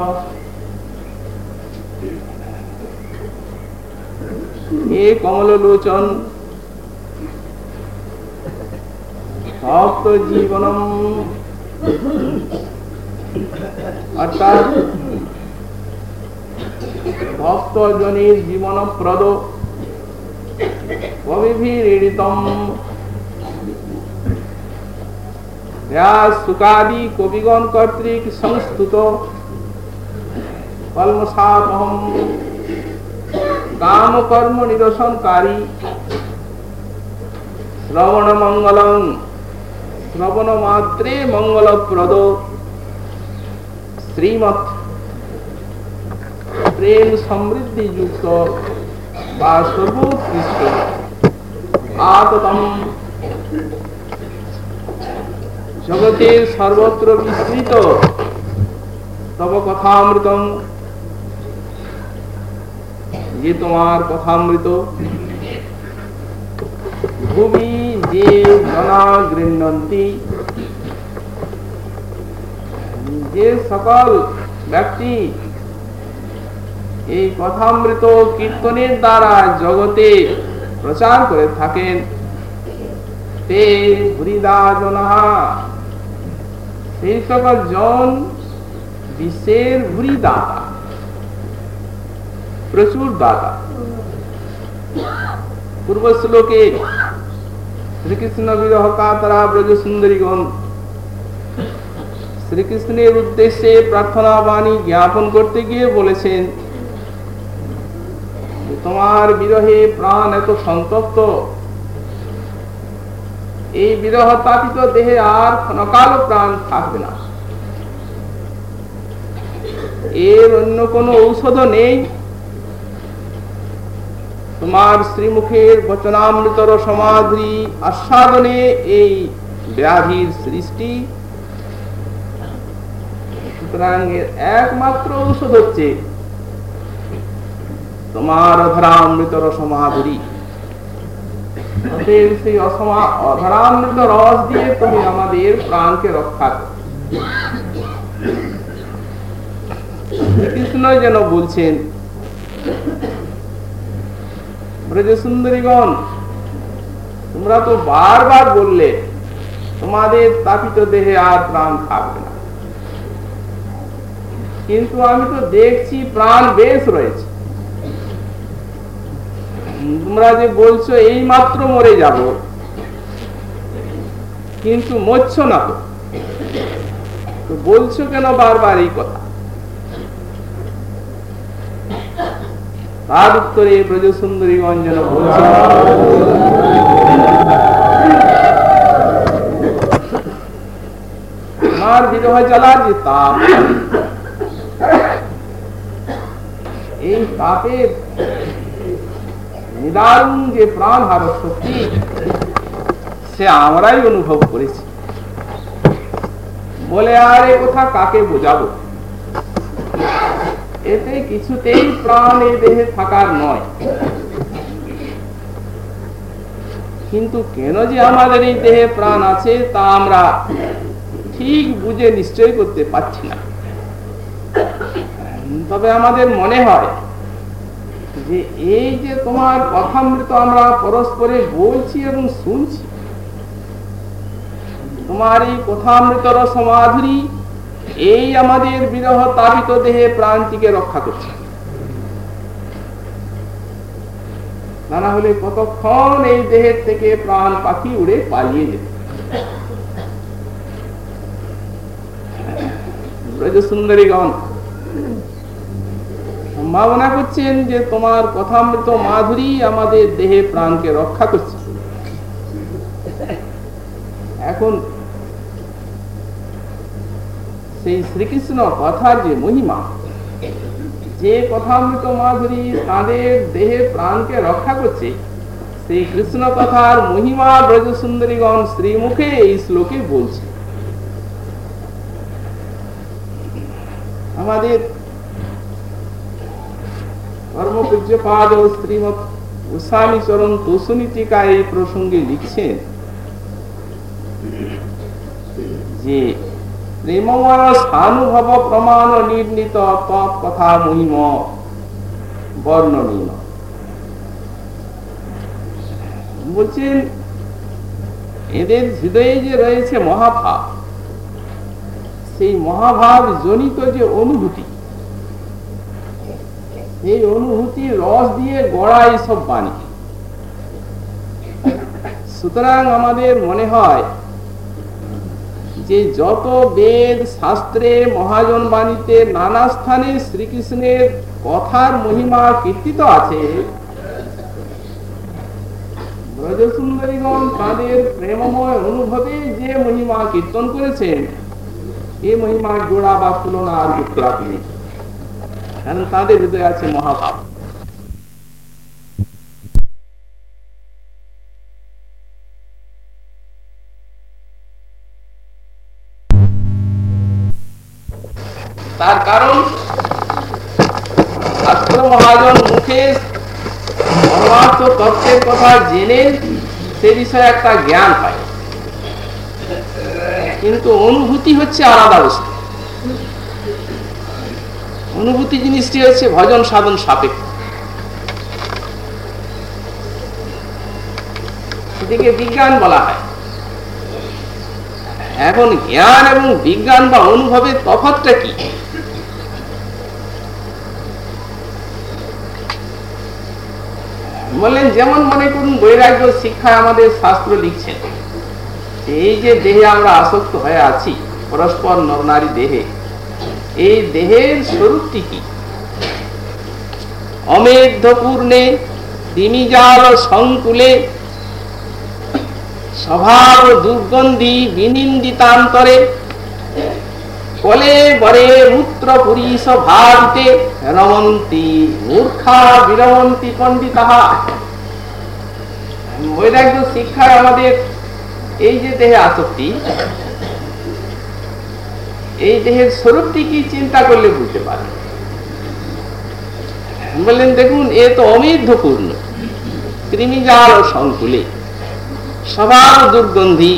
हे কমললোচন। ভক্ত জীবনম অর্থাৎ ভক্তজনের জীবনপ্রদ। কবিভিড়িতম সুকাদি কবিগণ কর্তৃক সংস্তুত। কলমসাপহম কাম কর্ম নিরসনকারী শ্রবণ মঙ্গলম শ্রবণ মাত্রে মঙ্গলপ্রদ শ্রীমৎ প্রেম সমৃদ্ধি যুক্ত বা সর্বোৎকৃষ্ট আততম জগতের সর্বত্র বিস্তৃত তব কথামৃতম যে তোমার কথামৃত ভূমি যে জনা গৃহণন্তি যে সকল ব্যক্তি এই কথামৃত কীর্তনের দ্বারা জগতে প্রচার করে থাকেন সেই সকল জন বিশ্বের ভুরি দাতা প্রচুর দাতা পূর্ব শ্লোকে শ্রীকৃষ্ণ বিরহ কাতরা ব্রজ সুন্দরীগণ শ্রীকৃষ্ণের উদ্দেশ্যে প্রার্থনা বাণী জ্ঞাপন করতে গিয়ে বলেছেন তোমার বিরহে প্রাণ এত সন্তপ্ত। এই বিরহ তাপিত দেহে আর ক্ষণকাল প্রাণ থাকবে না। এর অন্য কোনো ঔষধ নেই। তোমার শ্রীমুখের বচনামৃতর সমাধি আস্বাদনে এই ব্যাধির সৃষ্টি। সুতরাং একমাত্র ঔষধ হচ্ছে তোমার অধরামৃতর সমাধুরী সেই অধরামৃত রস দিয়ে তুমি আমাদের প্রাণকে রক্ষা করো। কৃষ্ণ যেন বলছেন তোমরা তো বারবার বললে, তোমাদের তাপিত দেহে আর প্রাণ থাকবে না। কিন্তু আমি তো দেখছি প্রাণ বেশ রয়েছে। তোমরা যে বলছো এই মাত্র মরে যাব, কিন্তু মরছ না তো বলছো কেন বারবার এই কথা? তার উত্তরে ব্রজ সুন্দরী বলছে। আমার বিরহ জ্বালার যে তাপ। এই তাপের নিদারুণ যে প্রাণ হার শক্তি, সে আমরাই অনুভব করেছি। বলে, আর এ কথা কাকে বোঝাবো? এতে কিছুতেই প্রাণ এই দেহে থাকার নয়। কিন্তু কেন যে আমাদের এই দেহে প্রাণ আছে, তা আমরা ঠিক বুঝে নিশ্চয় করতে পারছি না। তবে আমাদের মনে হয় যে এই যে তোমার কথামৃত আমরা পরস্পরে বলছি এবং শুনছি, তোমার এই কথামৃতর সমাধুরী এই আমাদের বিরহ তাবিত দেহে প্রাণটিকে রক্ষা করছে। না হলে কতক্ষণ এই দেহের থেকে প্রাণ পাখি উড়ে পালিয়ে যেত। ব্রজ সুন্দরীগণ, সম্ভাবনা করছেন যে তোমার কথামৃত মাধুরী আমাদের দেহে প্রাণকে রক্ষা করছে। এখন সেই শ্রীকৃষ্ণ কথার যে মহিমা। যে কথামৃত মাধুরী তাদের দেহে প্রাণকে রক্ষা করছে সেই কৃষ্ণ কথার মহিমা ব্রজ সুন্দরীগণ শ্রীমুখে এই শ্লোকে বলছে। আমাদের কর্মপূজ্যপাদ ও শ্রীমৎ গোস্বামী চরণ তোষণীতিকা এই প্রসঙ্গে লিখছেন যে স্থানুভব প্রমাণ নির্ণীত তৎকথা মহিম বর্ণনীয় বলছেন, এদের হৃদয়ে যে রয়েছে মহাভাব, সেই মহাভাব জনিত যে অনুভূতি এই অনুভূতি রস দিয়ে গড়া এইসব বাণী। সুতরাং আমাদের মনে হয় যে যত বেদ শাস্ত্রে মহাজন বাণীতে নানা স্থানে শ্রীকৃষ্ণের কথার মহিমা কীর্তিত আছে তাদের প্রেমময় অনুভবে যে মহিমা কীর্তন করেছেন জোড়া বা তুলনা তাদের আছে মহাভাব? তার কারণ মহাজন মুখে পরমার্থ তত্ত্বের কথা জেনে সে বিষয়ে একটা জ্ঞান পায়। কিন্তু অনুভূতি হচ্ছে আলাদা বস্তু। অনুভূতি জিনিসটি হচ্ছে ভজন সাধন সাপেক্ষ। এদিকে বিজ্ঞান বলা হয়, এখন জ্ঞান এবং বিজ্ঞান বা অনুভবের তফাতটা কি? বললেন, যেমন মনে করুন, বৈরাগ্য শিক্ষায় আমাদের শাস্ত্র লিখছেন। এই যে দেহে আমরা আসক্ত হয়ে আছি, পরস্পর নরনারী দেহে, এই দেহের স্বরূপটি কি? অমেধ্যপূর্ণে, তিমিজাল সংকুলে, স্বভাব দুর্গন্ধি বিনিন্দিতান্তরে, কলে বরে মূত্র পুরীশ ভাবিতে রমন্তি শিক্ষায় আমাদের এই যে দেহে আসক্তি, এই দেহের স্বরূপটি কি চিন্তা করলে বুঝতে পারে? বললেন, দেখুন, এ তো অমেধ্যপূর্ণ কৃমিজাল সংকুলে সবার দুর্গন্ধি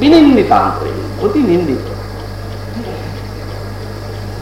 বিনিন্দিতান্তরে, অতি নিন্দিত।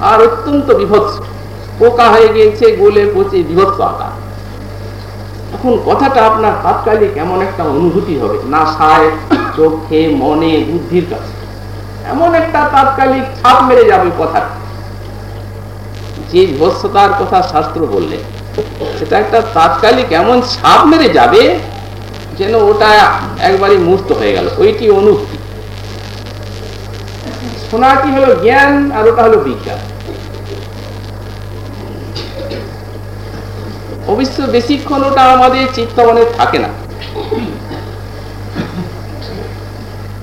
আর অত্যন্ত বিভৎস। পোকা হয়ে গিয়েছে, গোলে পচে বিভৎস আকার। এখন কথাটা আপনার তাৎকালিক এমন একটা অনুভূতি হবে, না সায়, চোখে, মনে, বুদ্ধির কাছে। এমন একটা তাৎকালিক ছাপ মেরে যাবে কথা যে বিভৎসতার কথা শাস্ত্র বললে, সেটা একটা তাৎকালিক এমন ছাপ মেরে যাবে, যেন ওটা একবারই মূর্ত হয়ে গেল। ওইটি অনুভূতি। শোনাটি হলো জ্ঞান আর ওটা হলো বিজ্ঞান? অবশ্য বেশিক্ষণ ওটা আমাদের চিত্তমনে থাকে না।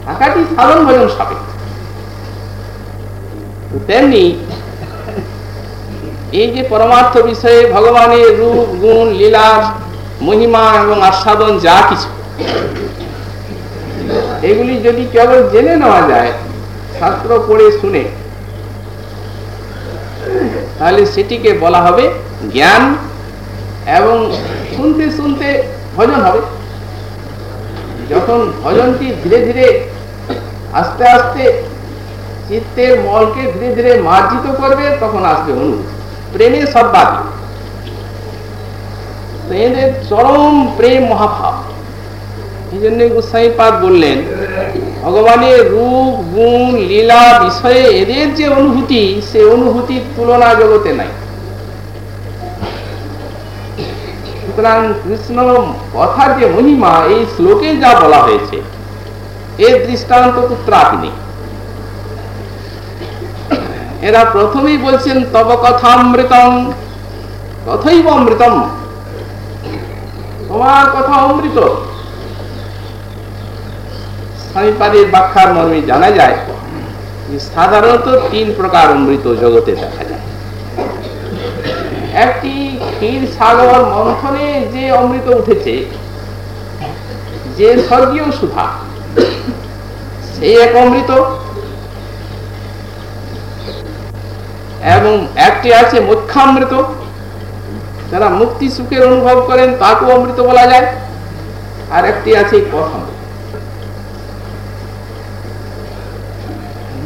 থাকাটি সাধন ভজন সাপেক্ষ। তেমনি এই যে পরমার্থ বিষয়ে ভগবানের রূপ, গুণ, লীলা, মহিমা এবং আস্বাদন যা কিছু, এগুলি যদি কেবল জেনে নেওয়া যায় শাস্ত্র পড়ে শুনে। তাহলে সেটিকে বলা হবে জ্ঞান এবং শুনতে শুনতে ভজন হবে। যখন ভজনটি ধীরে ধীরে আস্তে আস্তে চিত্তের মলকে ধীরে ধীরে মার্জিত করবে, তখন আসবে অনুভূতি প্রেমে সব বাকি এদের চরম প্রেম মহাভাব। এই জন্য গোসাইপাদ বললেন ভগবানের রূপ, গুণ, লীলা বিষয়ে এদের যে অনুভূতি, সে অনুভূতির তুলনা জগতে নাই। সুতরাং কৃষ্ণ কথার যে মহিমা, এই শ্লোকে যা বলা হয়েছে, এর দৃষ্টান্ত পুত্রাপি নেই। এরা প্রথমেই বলছেন, তব কথামৃতম কথাইব অমৃতম। তোমার কথা অমৃত। স্বামীপাদের ব্যাখ্যার মর্মে জানা যায় সাধারণত তিন প্রকার অমৃত জগতে দেখা যায়। একটি ক্ষীর সাগর মন্থনে যে অমৃত উঠেছে, যে স্বর্গীয় সুধা সেই এক অমৃত। এবং একটি আছে মুখ্যামৃত যারা মুক্তি সুখের অনুভব করেন, তাকেও অমৃত বলা যায়। আর একটি আছে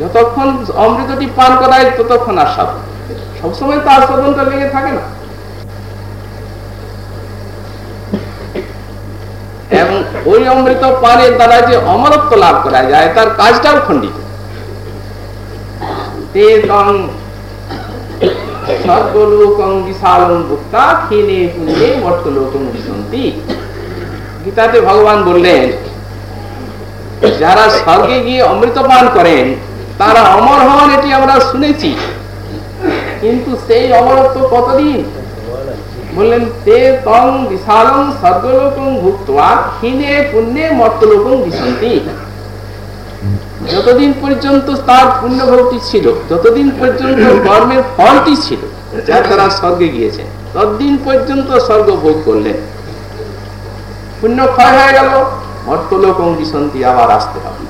যতক্ষণ অমৃতটি পান করায় ততক্ষণ আস্বাদন সবসময় তো আস্বাদনটা লেগে থাকে না। এবং ওই অমৃত পানের দ্বারা যে অমরত্ব লাভ করা যায়, তার কাজটাও খণ্ডিত। ভগবান বললেন, যারা স্বর্গে গিয়ে অমৃত পান করেন তারা অমর হন এটি আমরা শুনেছি। কিন্তু সেই অমরত্ব কতদিন? বললেন বিশন্তি। যতদিন পর্যন্ত তার ছিল, যতদিন পর্যন্ত ফলটি ছিল, যার দ্বারা স্বর্গে গিয়েছে, ততদিন পর্যন্ত স্বর্গ ভোগ করলেন। পুণ্য ক্ষয় হয়ে গেল, মর্তলোক বিসন্তি আবার আসতে হবে।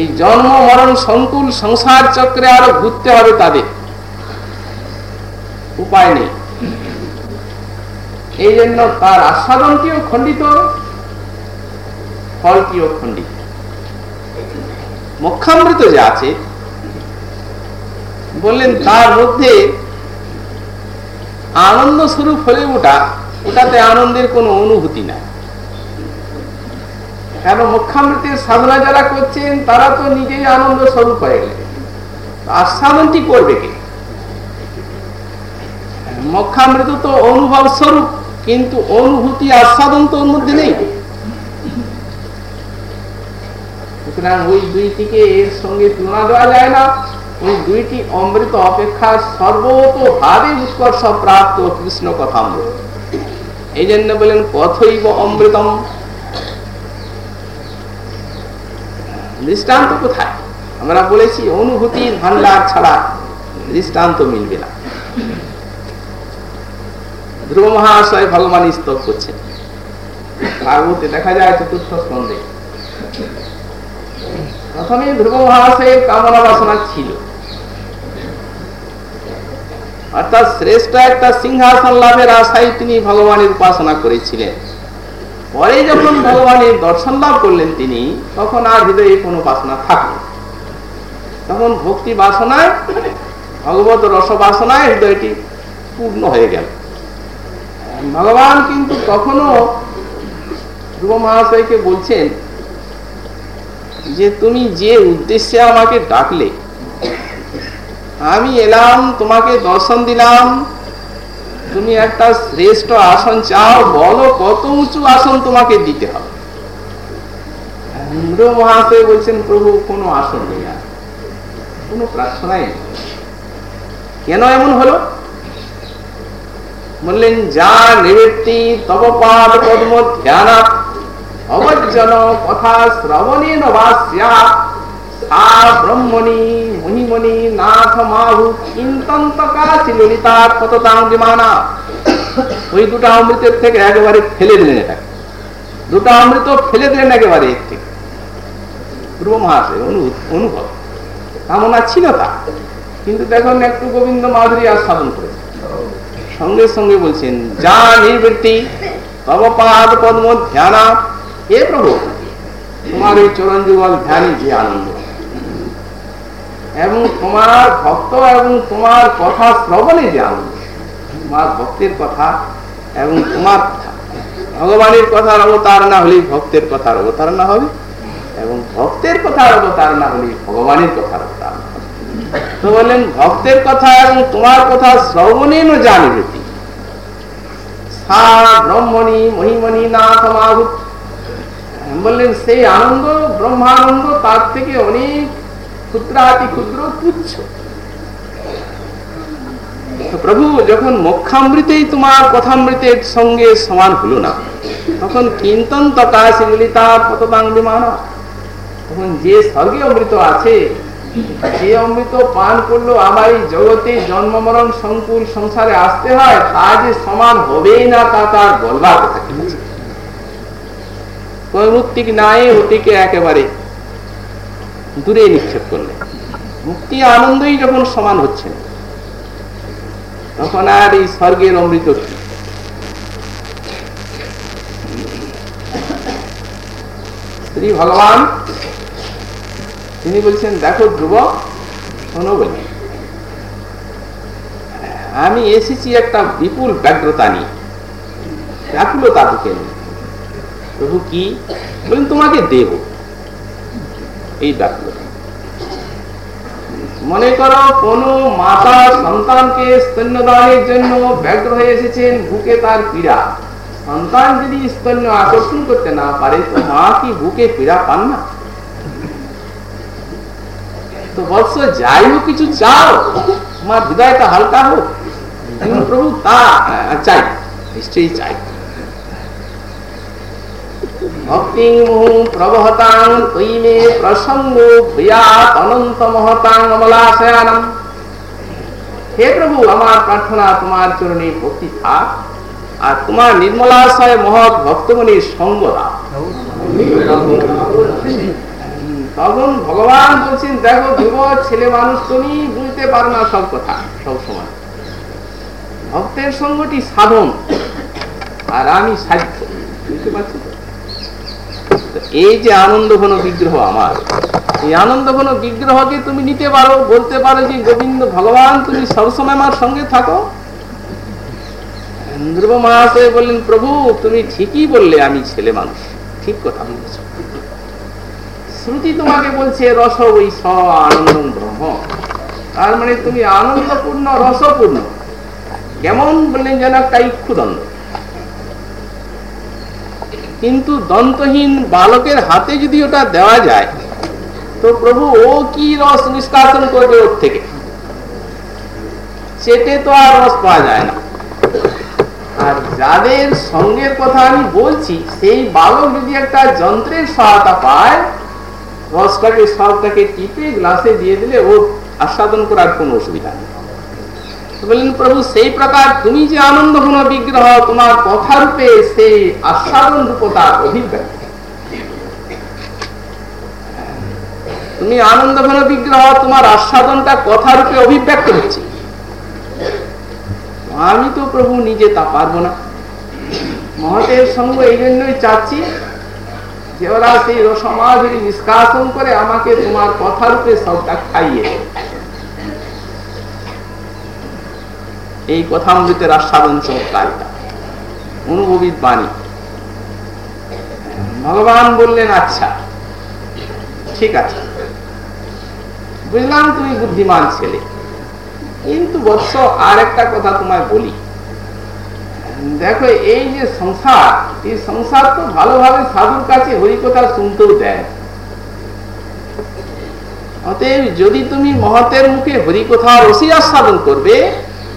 এই জন্ম, মরণ, সংকুল, সংসার চক্রে আরও ঘুরতে হবে তাদের। উপায় নেই। এই জন্য তার আস্বাদনটিও খণ্ডিত ফলটিও খণ্ডিত মক্ষামৃত যে আছে, বললেন, তার মধ্যে আনন্দ স্বরূপ হলে ওটা, ওটাতে আনন্দের কোনো অনুভূতি নাই। কেন মুখ্যামৃতের সাধনা যারা করছেন, তারা তো নিজেই আনন্দ স্বরূপ হয়ে গেলেন। আস্বাদনটি করবে কে? মক্ষামৃত তো অনুভব স্বরূপ, কিন্তু অনুভূতি আস্বাদন তো ওর মধ্যে নেই। সুতরাং ওই দুইটিকে এর সঙ্গে তুলনা দেওয়া যায় না। ওই দুইটি অমৃত অপেক্ষা সর্বতভাবে উৎকর্ষ প্রাপ্ত কৃষ্ণ কথা এই জন্য বলেন, কথৈব অমৃতম দৃষ্টান্ত কোথায়? আমরা বলেছি অনুভূতির ভান্ডার ছাড়া দৃষ্টান্ত মিলবে না। ধ্রুব মহাশয় ভগবান স্তব করছেন। ভাগবতে দেখা যায় চতুর্থ স্কন্ধে। প্রথমে ধ্রুব মহাশয়ের কামনা বাসনা ছিল। অর্থাৎ শ্রেষ্ঠ একটা সিংহাসন লাভের আশায় তিনি ভগবানের উপাসনা করেছিলেন। পরে যখন ভগবানের দর্শন লাভ করলেন তিনি, তখন আর হৃদয়ে কোনো বাসনা থাকল তখন ভক্তি বাসনায় ভগবত রস বাসনায় হৃদয়টি পূর্ণ হয়ে গেল। ভগবান কিন্তু তখনও ধ্রুব মহাশয়কে বলছেন যে, তুমি যে উদ্দেশ্যে আমাকে ডাকলে, আমি এলাম, তোমাকে দর্শন দিলাম তুমি একটা শ্রেষ্ঠ আসন চাও, বলো কত উঁচু আসন তোমাকে দিতে হবে। মহাশয় বলছেন, প্রভু, কোনো আসন নেই আর। কোনো প্রার্থনাই নেই। কেন এমন হলো? বললেন, যা নিবৃত্তি তব পাদ পদ্ম ধ্যানাত অবজ্জন কথা শ্রবণে নবাস্যা সা ব্রহ্মণি নাথ, মাহু ওই অমৃতের থেকে একেবারে ফেলে দিলেন এটাকে অমৃত ফেলে দিলেন একেবারে এর থেকে। পূর্ব মহাশয় অনুভব। কামনা ছিল তা। কিন্তু দেখুন, একটু গোবিন্দ মাধুরী আস্বাদন করেছে। সঙ্গে সঙ্গে বলছেন, যা নিবৃত্তি, তব পাদ পদ্ম ধ্যানা। হে প্রভু, তোমার এই চরণ যুগল ধ্যানে যে আনন্দ। এবং তোমার ভক্ত এবং তোমার কথা শ্রবণে আনন্দ তোমার ভক্তের কথা এবং তোমার ভগবানের কথার অবতার না হলে ভক্তের কথার অবতার না হবে। এবং ভক্তের কথার অবতার না হলে ভগবানের কথার অবতার হবে। তো বললেন, ভক্তের কথা এবং তোমার কথা শ্রবণেন সমাহুত বললেন, সেই আনন্দ, ব্রহ্মানন্দ তার থেকে অনেক ক্ষুদ্রাতি ক্ষুদ্র তুচ্ছ। প্রভু, যখন মোক্ষামৃতেই তোমার কথামৃতের সঙ্গে সমান হলো না, তখন কীর্তন তকাশি মিলিতা পততাং বিমান। তখন যে স্বর্গে অমৃত আছে, যে অমৃত পান করল আমার এই জগতে জন্ম মরণ সংকুল সংসারে আসতে হয়, তা যে সমান হবেই না তা তার বলবার কথা মুক্তিক নাই ওটিকে একেবারে দূরে নিক্ষেপ করলে। মুক্তি আনন্দই যখন সমান হচ্ছে, তখন আর এই স্বর্গের অমৃত শ্রী ভগবান, তিনি বলছেন, দেখো ধ্রুব, শোনো বলি, আমি এসেছি একটা বিপুল ব্যগ্রতা নিয়ে, ব্যাকুলতা নিয়ে। প্রভু কি? বলেন, তোমাকে দেব এই ব্যাকুলতা। মনে করো কোন মাতা সন্তানকে স্তন্যদানের জন্য ব্যগ্র হয়ে এসেছেন বুকে তার পীড়া। সন্তান যদি স্তন্য আকর্ষণ করতে না পারে, তো মা কি বুকে পীড়া পান না? তো বৎস যাই হোক, কিছু চাও। তোমার হৃদয়টা হালকা হোক। প্রভু তা চাই, নিশ্চয়ই চাই। ভক্তি প্রবহতাং তৈমে প্রসঙ্গ অনন্ত মহতাং অমলাশয়ানম হে প্রভু আমার প্রার্থনা তোমার চরণে ভক্তি থাক আর তোমার নির্মলাশয় মহৎ ভক্তমণির সঙ্গ তখন ভগবান বলছেন দেখো ধ্রুব ছেলে মানুষ তুমি বুঝতে পারো না সব কথা সব সময়। ভক্তের সঙ্গটি সাধন, আর আমি সাধ্য। বুঝতে পারছি এই যে আনন্দ ঘন বিগ্রহ আমার, এই আনন্দ ঘন বিগ্রহকে তুমি নিতে পারো, বলতে পারো যে গোবিন্দ ভগবান, তুমি সবসময় আমার সঙ্গে থাকো। মহাশয় বললেন, প্রভু, তুমি ঠিকই বললে, আমি ছেলে মানুষ। ঠিক কথা বলেছ। শ্রুতি তোমাকে বলছে, রস ওই স আনন্দ ব্রহ্ম। তার মানে তুমি আনন্দপূর্ণ, রসপূর্ণ। কেমন বললেন যেন, একটা ইক্ষুদণ্ড। কিন্তু দন্তহীন বালকের হাতে যদি ওটা দেওয়া যায়, তো প্রভু ও কি রস নিষ্কাশন করবে ওর থেকে? চেটে তো আর রস পাওয়া যায় না। আর যাদের সঙ্গের কথা আমি বলছি, সেই বালক যদি একটা যন্ত্রের সহায়তা পায় রসটাকে সবটাকে টিপে গ্লাসে দিয়ে দিলে ও আস্বাদন করার কোনো অসুবিধা নেই। বললেন, প্রভু, সেই প্রকার তুমি যে আনন্দ ঘন বিগ্রহ, তোমার কথা রূপে সেই আস্বাদন রূপতার অভিব্যক্তি। তুমি আনন্দ ঘন বিগ্রহ, তোমার আস্বাদনটা কথা রূপে অভিব্যক্ত হচ্ছে। আমি তো প্রভু নিজে তা পারব না। মহতের সঙ্গ এই জন্যই চাচ্ছি যে ওরা সেই রসমাধুরী নিষ্কাশন করে আমাকে তোমার কথা রূপে সবটা খাইয়ে এই কথা অমৃতের আস্বাদন চমৎকারিতা অনুভবিত বাণী। ভগবান বললেন আচ্ছা ঠিক আছে। বুঝলাম তুমি বুদ্ধিমান ছেলে। কিন্তু বৎস আর একটা কথা তোমায় বলি। দেখো, এই যে সংসার, এই সংসার তো ভালোভাবে সাধুর কাছে হরিকথা শুনতেও দেয়। অতএব যদি তুমি মহতের মুখে হরিকথা রসি আস্বাদন করবে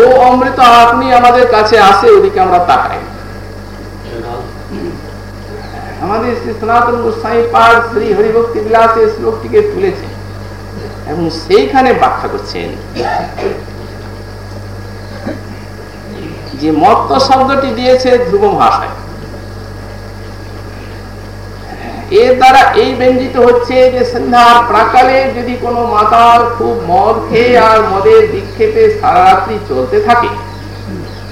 ও অমৃত আপনি আমাদের কাছে আসে ওদিকে আমরা তাকাই। আমাদের শ্রী সনাতন গোস্বাই পাঠ শ্রী হরিভক্তি বিলাসে শ্লোকটিকে তুলেছে এবং সেইখানে ব্যাখ্যা করছেন। যে মত্ত শব্দটি দিয়েছে ধ্রুব ভাষায় এর দ্বারা এই ব্যঞ্জিত হচ্ছে যে সন্ধ্যার প্রাকালে যদি কোনো মাতাল খুব মদ খেয়ে আর মদের বিক্ষেপে সারা রাত্রি চলতে থাকে,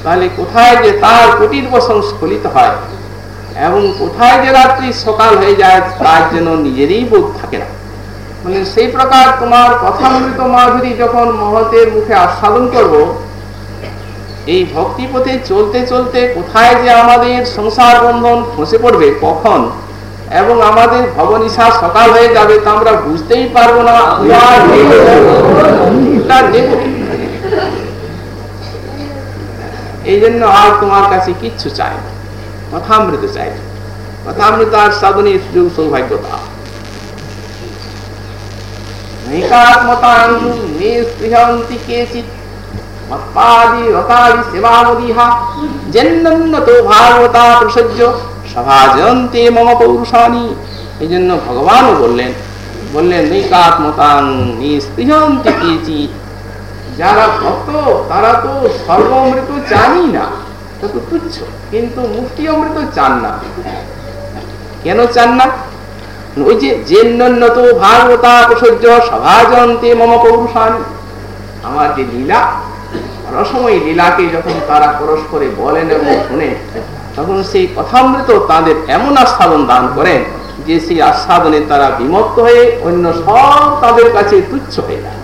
তাহলে কোথায় যে তার কুটির বসন স্খলিত হয় এবং কোথায় যে রাত্রি সকাল হয়ে যায় তার যেন নিজেরই বোধ থাকে না। মানে সেই প্রকার তোমার কথামৃত মাধুরী যখন মহতের মুখে আস্বাদন করব, এই ভক্তি পথে চলতে চলতে কোথায় যে আমাদের সংসার বন্ধন ফসে পড়বে, কখন এবং আমাদের ভবনিশা সকাল হয়ে যাবে তা আমরা বুঝতেই পারব না। এই জন্য আর তোমার কাছে কিচ্ছু চাই না। কথামৃত চাই কথামৃত আর সাধনের সুযোগ সৌভাগ্য দাও নৈকাত্মতাং নিঃস্পৃহন্তি কেচিৎ। মৎপাদি রতাদি সেবামদিহা জন্মন্নত ভাগবতা প্রসজ্য। সভাজন্তে মম পৌরুষানি এই জন্য ভগবানও বললেন বললেন যারা ভক্ত, তারা তো সর্বমৃত জানি না, তা তুচ্ছ, কিন্তু মুক্তি অমৃত চান না। কেন চান না? ওই যে ভাগবতা সভাজন্তে মম পৌরুষান আমার যে লীলা, রসময় লীলাকে যখন তারা পরস্পরে বলেন এবং শুনে তখন সেই কথামৃত তাদের এমন আস্বাদন দান করেন যে সেই আস্বাদনে তারা বিমত্ত হয়ে অন্য সব তাদের কাছে তুচ্ছ হয়ে যায়।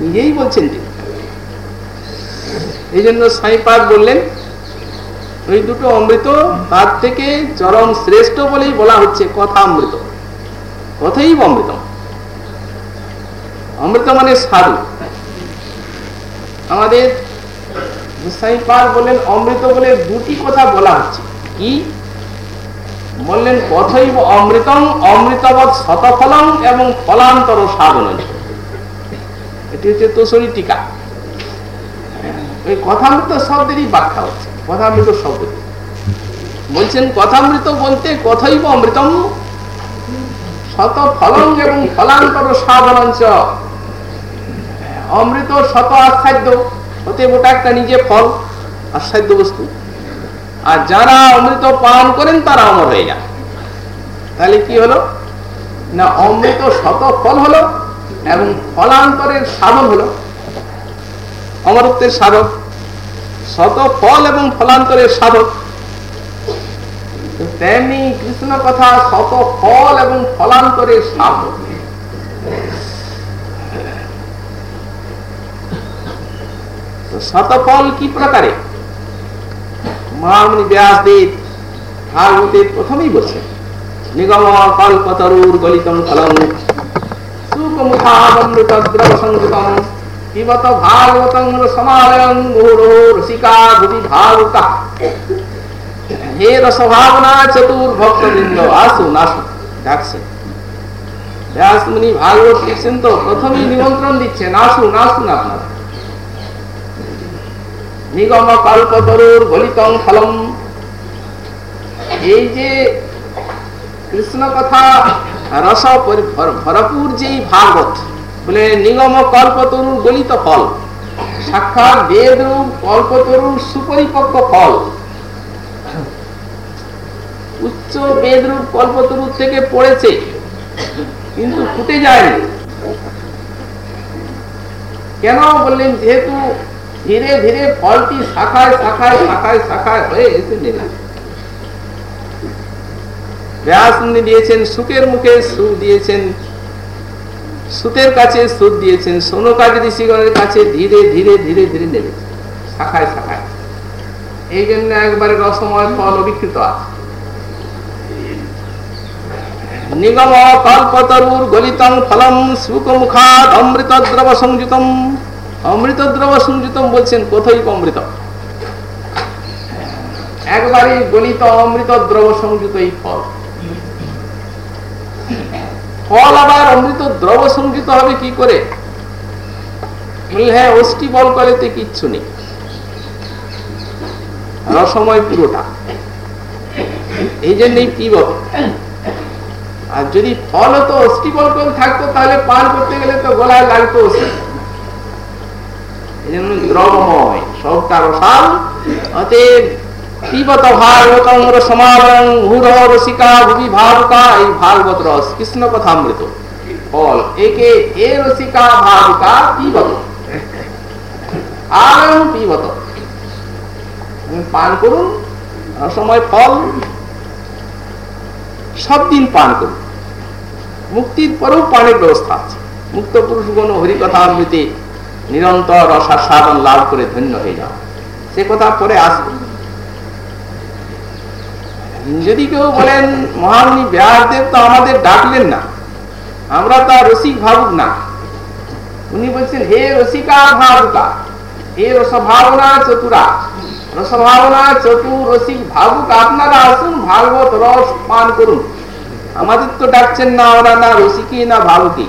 নিজেই বলছেন তিনি। এই জন্য সাইপাদ বললেন, ওই দুটো অমৃত তার থেকে চরম শ্রেষ্ঠ বলেই বলা হচ্ছে কথা অমৃত কথাই অমৃত। অমৃত মানে সাধু। আমাদের সাইপাদ বললেন, অমৃত বলে দুটি কথা বলা হচ্ছে। কি? বললেন কথৈব অমৃতম অমৃতবৎ শতফলম এবং ফলান্তর সাধন। এটি হচ্ছে তোষরী টিকা। ওই কথামৃত শব্দেরই ব্যাখ্যা হচ্ছে, কথামৃত শব্দ। বলছেন, কথামৃত বলতে কথাই অমৃতম শত ফলং এবং ফলান্তর সাধনাঞ্চ অমৃত শত আশ্চাদ্য হতে ওটা একটা নিজে ফল আশ্চাদ্য বস্তু। আর যারা অমৃত পান করেন, তারা অমর হয়ে যান। তাহলে কি হলো? না, অমৃত শত ফল হলো এবং ফলান্তরের সাধন হলো। অমরত্বের সাধক, শত ফল এবং ফলান্তরের সাধক। তেমনি কৃষ্ণ কথা, শত ফল এবং ফলান্তরের সাধক। শত ফল কি প্রকারে? মহামণি ব্যাসদেব ভাগবতের প্রথমেই বলছে, নিগম কল্পতরুর গলিতম ফলম সুকমুখামৃতদ্রব সংযুতম ভাগবতং তো, প্রথমেই নিমন্ত্রণ দিচ্ছেন, আসুন আসুন আপনারা। নিগম কল্পতরুর গলিতং ফলম এই যে কৃষ্ণ কথা, রস ভরপুর যেই ভাগবত, বলে নিগম কল্পতরুর গলিত ফল, সাক্ষাৎ বেদ রূপ কল্পতরুর সুপরিপক্ক ফল। উচ্চ বেদ রূপ কল্পতরুর থেকে পড়েছে, কিন্তু ফুটে যায়নি। কেন বললেন, যেহেতু ধীরে ধীরে ফলটি শাখায় শাখায় শাখায় শাখায় হয়ে এসে ব্যাস দিয়েছেন সুখের মুখে দিয়েছেন, সুতের কাছে সুদ দিয়েছেন ঋষিগণের কাছে ধীরে ধীরে ধীরে ধীরে নেবে শাখায় শাখায়। এই জন্য একবারে রসময় ফল অবিকৃত আছে। নিগম কল্পতরুর গলিতং ফলম সুকমুখাত অমৃত দ্রব সংযুতম। অমৃত দ্রব সংযুতম বলছেন, কোথায় অমৃত? একবারে গলিত অমৃত দ্রব সংযুত এই ফল। ফল আবার অমৃত দ্রব সংযুত হবে কি করে? হ্যাঁ অষ্টি বল কলেতে কিচ্ছু নেই। রসময় পুরোটা। এই জন্যই পিবত আর যদি ফল হতো অষ্টিবল্কল থাকতো, তাহলে পান করতে গেলে তো গলায় লাগতো অস্থি। পান করুন ফল, সব দিন পান করুন। মুক্তির পরেও পানের ব্যবস্থা আছে। মুক্ত পুরুষগণ হরিকথা অমৃতে নিরন্তর রসাস্বাদন লাভ করে ধন্য হয়ে যাও সে কথা পরে আসবে যদি কেউ বলেন, মহামণি ব্যাসদেব তো আমাদের ডাকলেন না, আমরা তো রসিক ভাবুক না। উনি বলছেন, হে রসিকা ভাবুকা, হে রসভাবনা চতুরা, রসভাবনা চতুর রসিক ভাবুক, আপনারা আসুন, ভাগবত রস পান করুন। আমাদের তো ডাকছেন না আমরা না রসিকি না ভাবুকি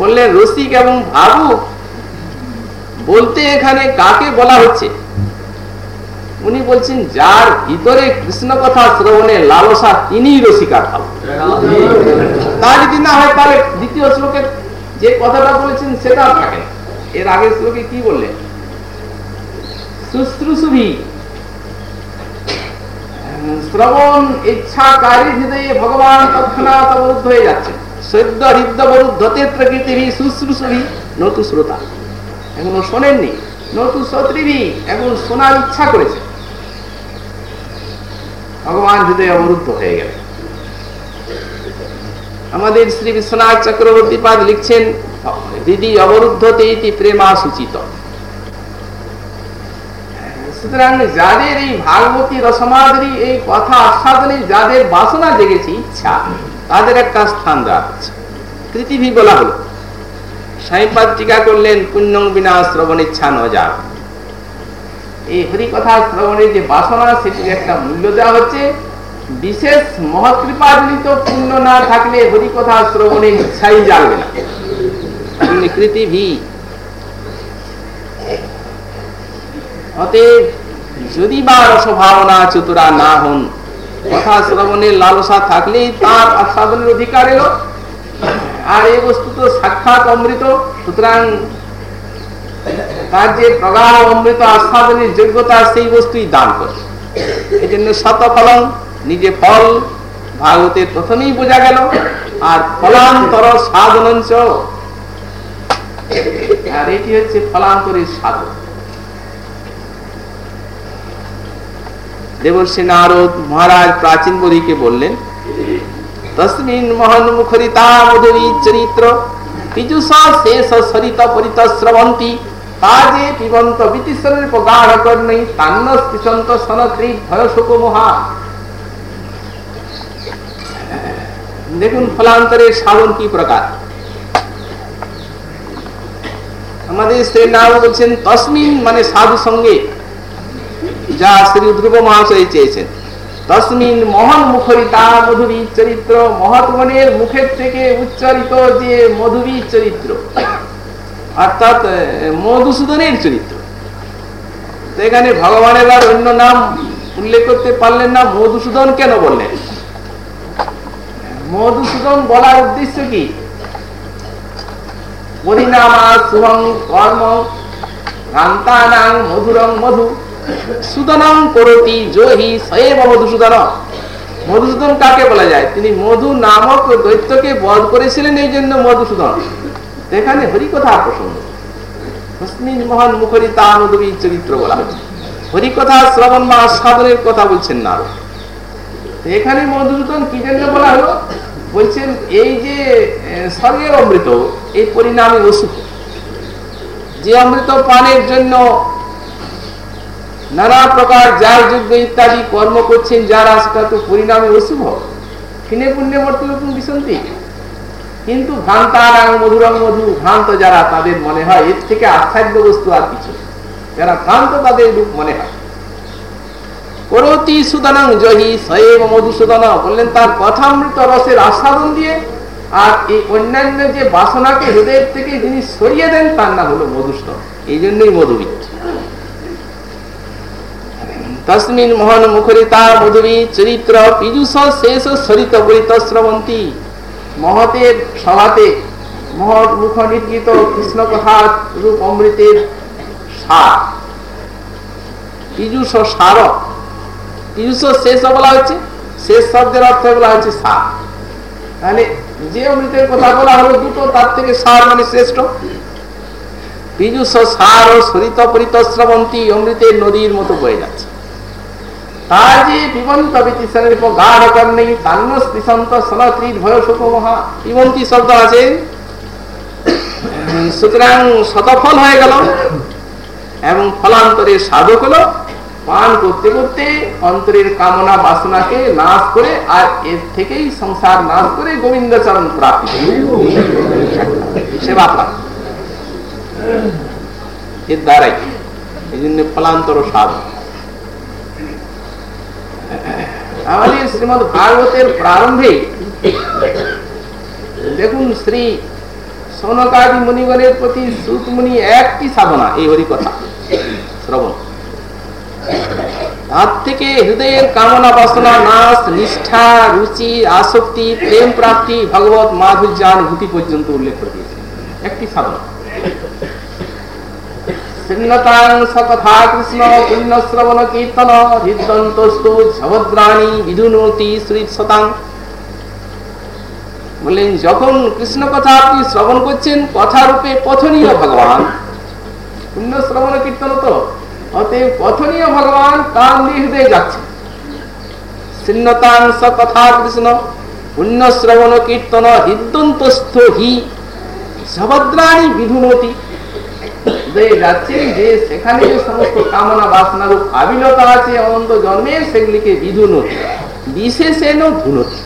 বললেন রসিক এবং ভাবুক, বলতে এখানে কাকে বলা হচ্ছে? উনি বলছেন, যার ভিতরে কৃষ্ণ কথা শ্রবণে লালসা তিনি রসিকা ভাব তা যদি না হয়, তাহলে দ্বিতীয় শ্লোকে যে কথাটা বলেছেন, সেটা থাকে এর আগের শ্লোকে কি বললেন? শুশ্রূষুভি, শ্রবণ ইচ্ছাকারী হৃদয়ে ভগবান তৎক্ষণাৎ অবরুদ্ধ হয়ে যাচ্ছে সদ্য হৃদ্য বরুদ্ধতে নতু শ্রোতা। এখনও শোনেননি, নতু এখন শোনার ইচ্ছা করেছে। ভগবান হৃদয় অবরুদ্ধ হয়ে গেল। আমাদের শ্রী বিশ্বনাথ চক্রবর্তী পাদ লিখছেন, দিদি অবরুদ্ধতে ইতি প্রেমা সূচিত। সুতরাং যাদের এই ভাগবতী রসমাদরি এই কথা আস্বাদনে, যাদের বাসনা জেগেছে, ইচ্ছা তাদের একটা স্থান দেওয়া হচ্ছে কৃতিভি বলা হলো সাইপাদ টিকা করলেন পুণ্যং বিনা শ্রবণ ইচ্ছা ন যা এই হরি কথা শ্রবণের যে বাসনা, সেটির একটা মূল্য দেওয়া হচ্ছে, বিশেষ মহৎকৃপাজনিত পুণ্য না থাকলে হরি কথা শ্রবণের ইচ্ছাই জাগবে না। যদি বা রসভাবনা চতুরা না হন কথা শ্রবণের লালসা থাকলেই তার আস্বাদনের অধিকার এলো। আর এই বস্তু তো সাক্ষাৎ অমৃত, সুতরাং তার যে অমৃত আস্বাদনের যোগ্যতা, সেই বস্তুই দান করে। এই জন্য নিজে ফল ভাগবতের প্রথমেই বোঝা গেল, আর ফলান্তর সাধনঞ্চ। আর এটি হচ্ছে ফলান্তরের সাধন। দেবর্ষি নারদ মহারাজ প্রাচীন বরিকে বললেন, তসমিন মহন মুখরিতা মধুরী চরিত্র শেষ ভয় মহা। আমাদের শ্রী নাম বলছেন, তসমিন মানে সাধু সঙ্গে যা শ্রী ধ্রুব মহাশয় চেয়েছেন। তসমিন মহান মুখরিতা মধুবী চরিত্র, মহাত্মনের মুখের থেকে উচ্চারিত যে মধুবী চরিত্র, অর্থাৎ মধুসূদনের চরিত্র। এখানে ভগবানের আর অন্য নাম উল্লেখ করতে পারলেন না, মধুসূদন কেন বললেন? মধুসূদন বলার উদ্দেশ্য কি? পরিণামা শুভং কর্ম মধুরং মধু। করতি, জহি সয়েব মধুসূদন মধুসূদন কাকে বলা যায়? তিনি মধু নামক দৈত্যকে বধ করেছিলেন, এই জন্য মধুসূদন এখানে হরিকথা প্রসঙ্গ। শ্রবণ কথা বলছেন না এখানে মধুসূদন কি জন্য বলা হলো? বলছেন, এই যে স্বর্গের অমৃত, এই পরিণামে যে অমৃত পানের জন্য নানা প্রকার যার যুদ্ধ ইত্যাদি কর্ম করছেন, যারা সেটা তো পরিণামে অশুভ। ক্ষীণে পুণ্যে বর্তমান বিসন্তি কিন্তু ভ্রান্তারাং মধুরং মধু, ভ্রান্ত যারা তাদের মনে হয়, এর থেকে আশ্চর্য বস্তু আর কিছু যারা ভ্রান্ত তাদের রূপ মনে হয়। করতি সুদানং জহি সয়েব বললেন, তার কথামৃত রসের আস্বাদন দিয়ে আর এই অন্যান্য যে বাসনাকে হৃদয়ের থেকে যিনি সরিয়ে দেন, তার নাম হলো মধুসূদন। এই জন্যই মধুবিদ তসমিন মোহন মুখরিতা মধুবী চরিত্র পীযুষ শেষ সরিত বরিত শ্রবন্তী। মহতের সভাতে মহৎ মুখ নির্গিত কৃষ্ণ কথা রূপ অমৃতের সার। পীযুষ সার। পীযুষ শেষ বলা হচ্ছে শেষ শব্দের অর্থ বলা হচ্ছে সার। তাহলে যে অমৃতের কথা বলা হলো, দুটো তার থেকে সার মানে শ্রেষ্ঠ। পীযুষ সার ও সরিত পরিত শ্রবন্তী অমৃতের নদীর মতো বয়ে যাচ্ছে। সুতরাং হয়ে গেল এবং অন্তরের কামনা বাসনাকে নাশ করে আর এর থেকেই সংসার নাশ করে গোবিন্দ চরণ প্রাপ্তি। সেবা প্রাপ্তি এর দ্বারাই। এই জন্য ফলান্তর সাধক। আমাদের শ্রীমদ ভাগবতের প্রারম্ভে দেখুন শ্রী সনকাদি মুনিগণের প্রতি সুতমুনি একটি সাধনা, এই হরি কথা শ্রবণ। তার থেকে হৃদয়ের কামনা বাসনা নাশ নিষ্ঠা, রুচি, আসক্তি, প্রেম প্রাপ্তি, ভগবত মাধুর্যানুভূতি পর্যন্ত উল্লেখ করে দিয়েছে। একটি সাধনা। কৃষ্ণ কীর্তন বিধুনতি শ্রীশতাং বললেন, যখন কৃষ্ণ কথা আপনি শ্রবণ করছেন, কথা রূপে পথনীয় ভগবান। পুণ্য শ্রবণ কীর্তন তো, অতএব পথনীয় ভগবান কান দিয়ে যাচ্ছে। শ্রীনতাংশ কথা কৃষ্ণ পুণ্য শ্রবণ কীর্তন হৃদন্তস্থ হি সভদ্রাণী বিধুনতি যাচ্ছেন, যে সেখানে যে সমস্ত কামনা আবিলতা আছে, অনন্ত জন্মে সেগুলিকে ধুনতি।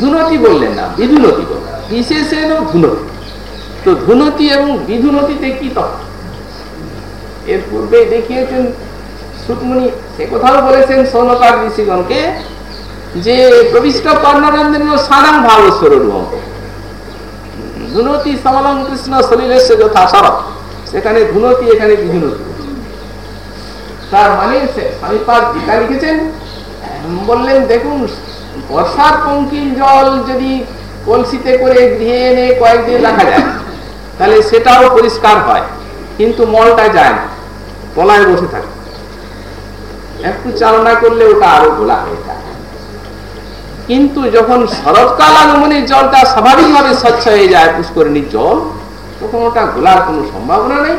ধুনতি বললেন না, বিধুনতি বললেন ধুনতি। তো ধুনতি এবং বিধুনতিতে কি তফাৎ? এর পূর্বে দেখিয়েছেন সুতমুনি, সে কথাও বলেছেন সৌনকার ঋষিগণকে যে প্রবিষ্ট কর্ণরঞ্জন সারাং ভাবেশ্বর রূপ ধুনতি কৃষ্ণ শরীরের যথা শরৎ। সেখানে ধুনতি, এখানে তার মানে স্বামীপাদ টিকা লিখেছেন বললেন, দেখুন, বর্ষার পঙ্কিল জল যদি কলসিতে করে গৃহে এনে কয়েকদিন রাখা যায়, তাহলে সেটাও পরিষ্কার হয়, কিন্তু মলটা যায় না, তলায় বসে থাকে। একটু চালনা করলে ওটা আরও গোলা হয়ে যায় কিন্তু যখন শরৎকাল আগমনে জলটা স্বাভাবিকভাবে স্বচ্ছ হয়ে যায়, পুষ্করিণীর জল, তখন ওটা গোলার কোনো সম্ভাবনা নেই।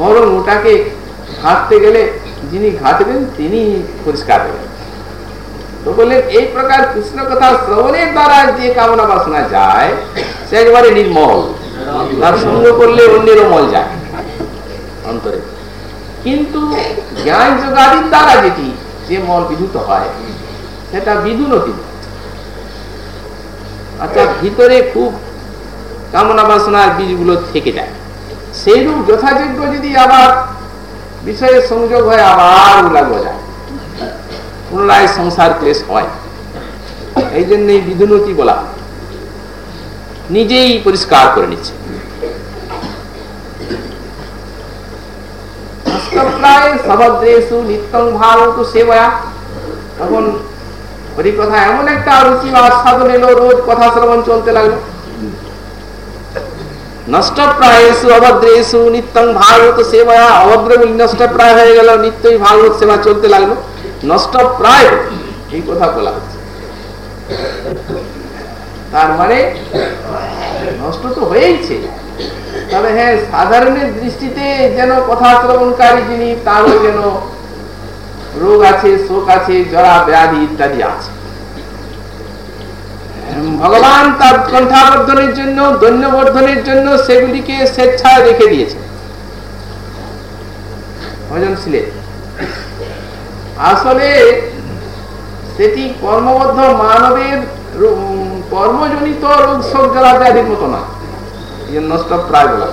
বরং ওটাকে ঘাটতে গেলে যিনি ঘাটবেন, তিনি পরিষ্কার হবেন। তো বললেন, এই প্রকার কৃষ্ণ কথা শ্রবণের দ্বারা যে কামনা বাসনা যায়, সে একবারে নির্মল। তার সঙ্গ করলে অন্যেরও মল যায় অন্তরে। কিন্তু জ্ঞান যোগাদির দ্বারা যেটি, যে মল বিধুত হয়, সেটা বিধুনতি আচ্ছা ভিতরে খুব কামনা বাসনার বীজগুলো থেকে যায়। সেইরূপ যথাযোগ্য যদি আবার বিষয়ে সংযোগ হয়, আবার ওগুলা গজায় পুনরায় সংসার ক্লেশ হয়। এই জন্যই বিধুনতি বলা নিজেই পরিষ্কার করে নিচ্ছে। প্রায় নিত্যং ভারত সেবয়া। তখন হরিকথা এমন একটা রুচি আস্বাদন এলো, রোজ কথা শ্রবণ চলতে লাগল। নষ্ট প্রায়সু অভদ্রেশু নিত্যং ভাগবত সেবা হয়ে গেল, নিত্যই ভাগবত সেবা চলতে লাগল। এই কথা বলা হচ্ছে। তার মানে নষ্ট তো হয়েইছে তবে হ্যাঁ সাধারণের দৃষ্টিতে যেন কথা শ্রবণকারী যিনি, তারও যেন রোগ আছে, শোক আছে, জরা, ব্যাধি ইত্যাদি আছে। ভগবান তার কণ্ঠাবর্ধনের জন্য, দৈন্যবর্ধনের জন্য সেগুলিকে স্বেচ্ছায় রেখে দিয়েছে আসলে সেটি কর্মবদ্ধ মানবের কর্মজনিত রোগ শোক, জরা, ব্যাধির মতো না। নষ্ট প্রায় বলা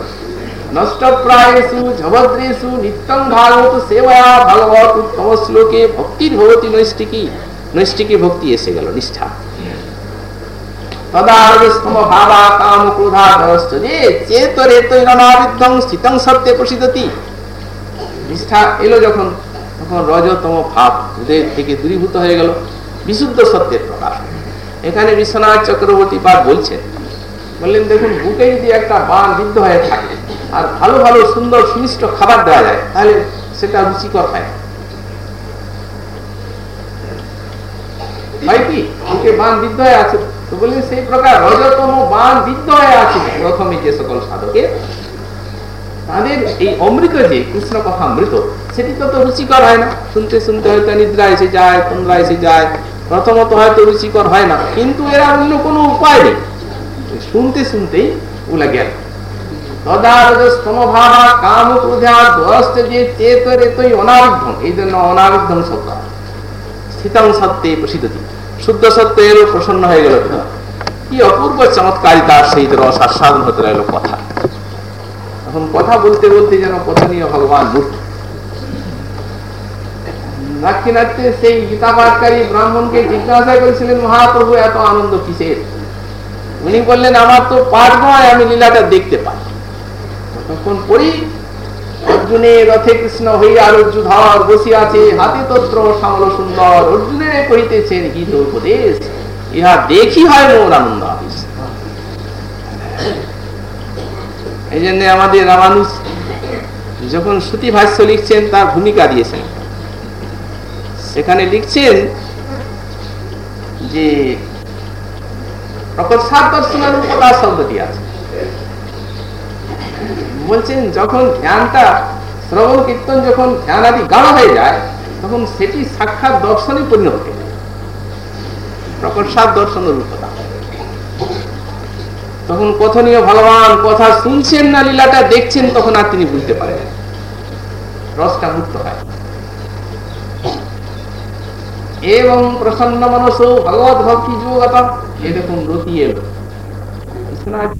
রজতম ভাব হৃদয় থেকে দূরীভূত হয়ে গেল। বিশুদ্ধ সত্যের প্রকাশ। এখানে বিশ্বনাথ চক্রবর্তী পাঠ বলছেন বললেন, দেখুন, বুকে যদি একটা বান বিদ্ধ হয়ে থাকে আর ভালো ভালো সুন্দর সুমিষ্ট খাবার দেওয়া যায়, তাহলে সেটা রুচিকর হয়। না। শুনতে শুনতে হয়তো নিদ্রা এসে যায় এসে যায়, প্রথমত হয়তো রুচিকর হয় না। কিন্তু এরা অন্য কোনো উপায় নেই। শুনতে শুনতেই হয়ে গেল লাগল কথা। এখন কথা বলতে বলতে যেন পথনীয় ভগবান মূর্তি দাক্ষিণাত্যে সেই গীতা পাঠকারী ব্রাহ্মণকে জিজ্ঞাসা করেছিলেন, মহাপ্রভু, এত আনন্দ কিসের? উনি বললেন, আমার তো পাঠ নয়, আমি লীলাটা দেখতে পাই। তখন পড়ি এই জন্য আমাদের রামানুজ যখন শ্রুতি ভাষ্য লিখছেন, তার ভূমিকা দিয়েছেন। সেখানে লিখছেন যে প্রকটসার দর্শনের উপতা শব্দটি আছে। বলছেন, যখন ধ্যানটা শ্রবণ কীর্তন যখন ধ্যান আদি গাঢ় হয়ে যায়, তখন সেটি সাক্ষাৎ পরিণত হয়ে যায়। দর্শনের তখন কথনীয় ভগবান কথা শুনছেন না, লীলাটা দেখছেন, তখন আর তিনি বুঝতে পারেন রসটা মুক্ত হয়। এবং প্রসন্ন মনস ভগবত ভক্তি যুগত এ দেখুন রতি এলো বিশ্বনাথ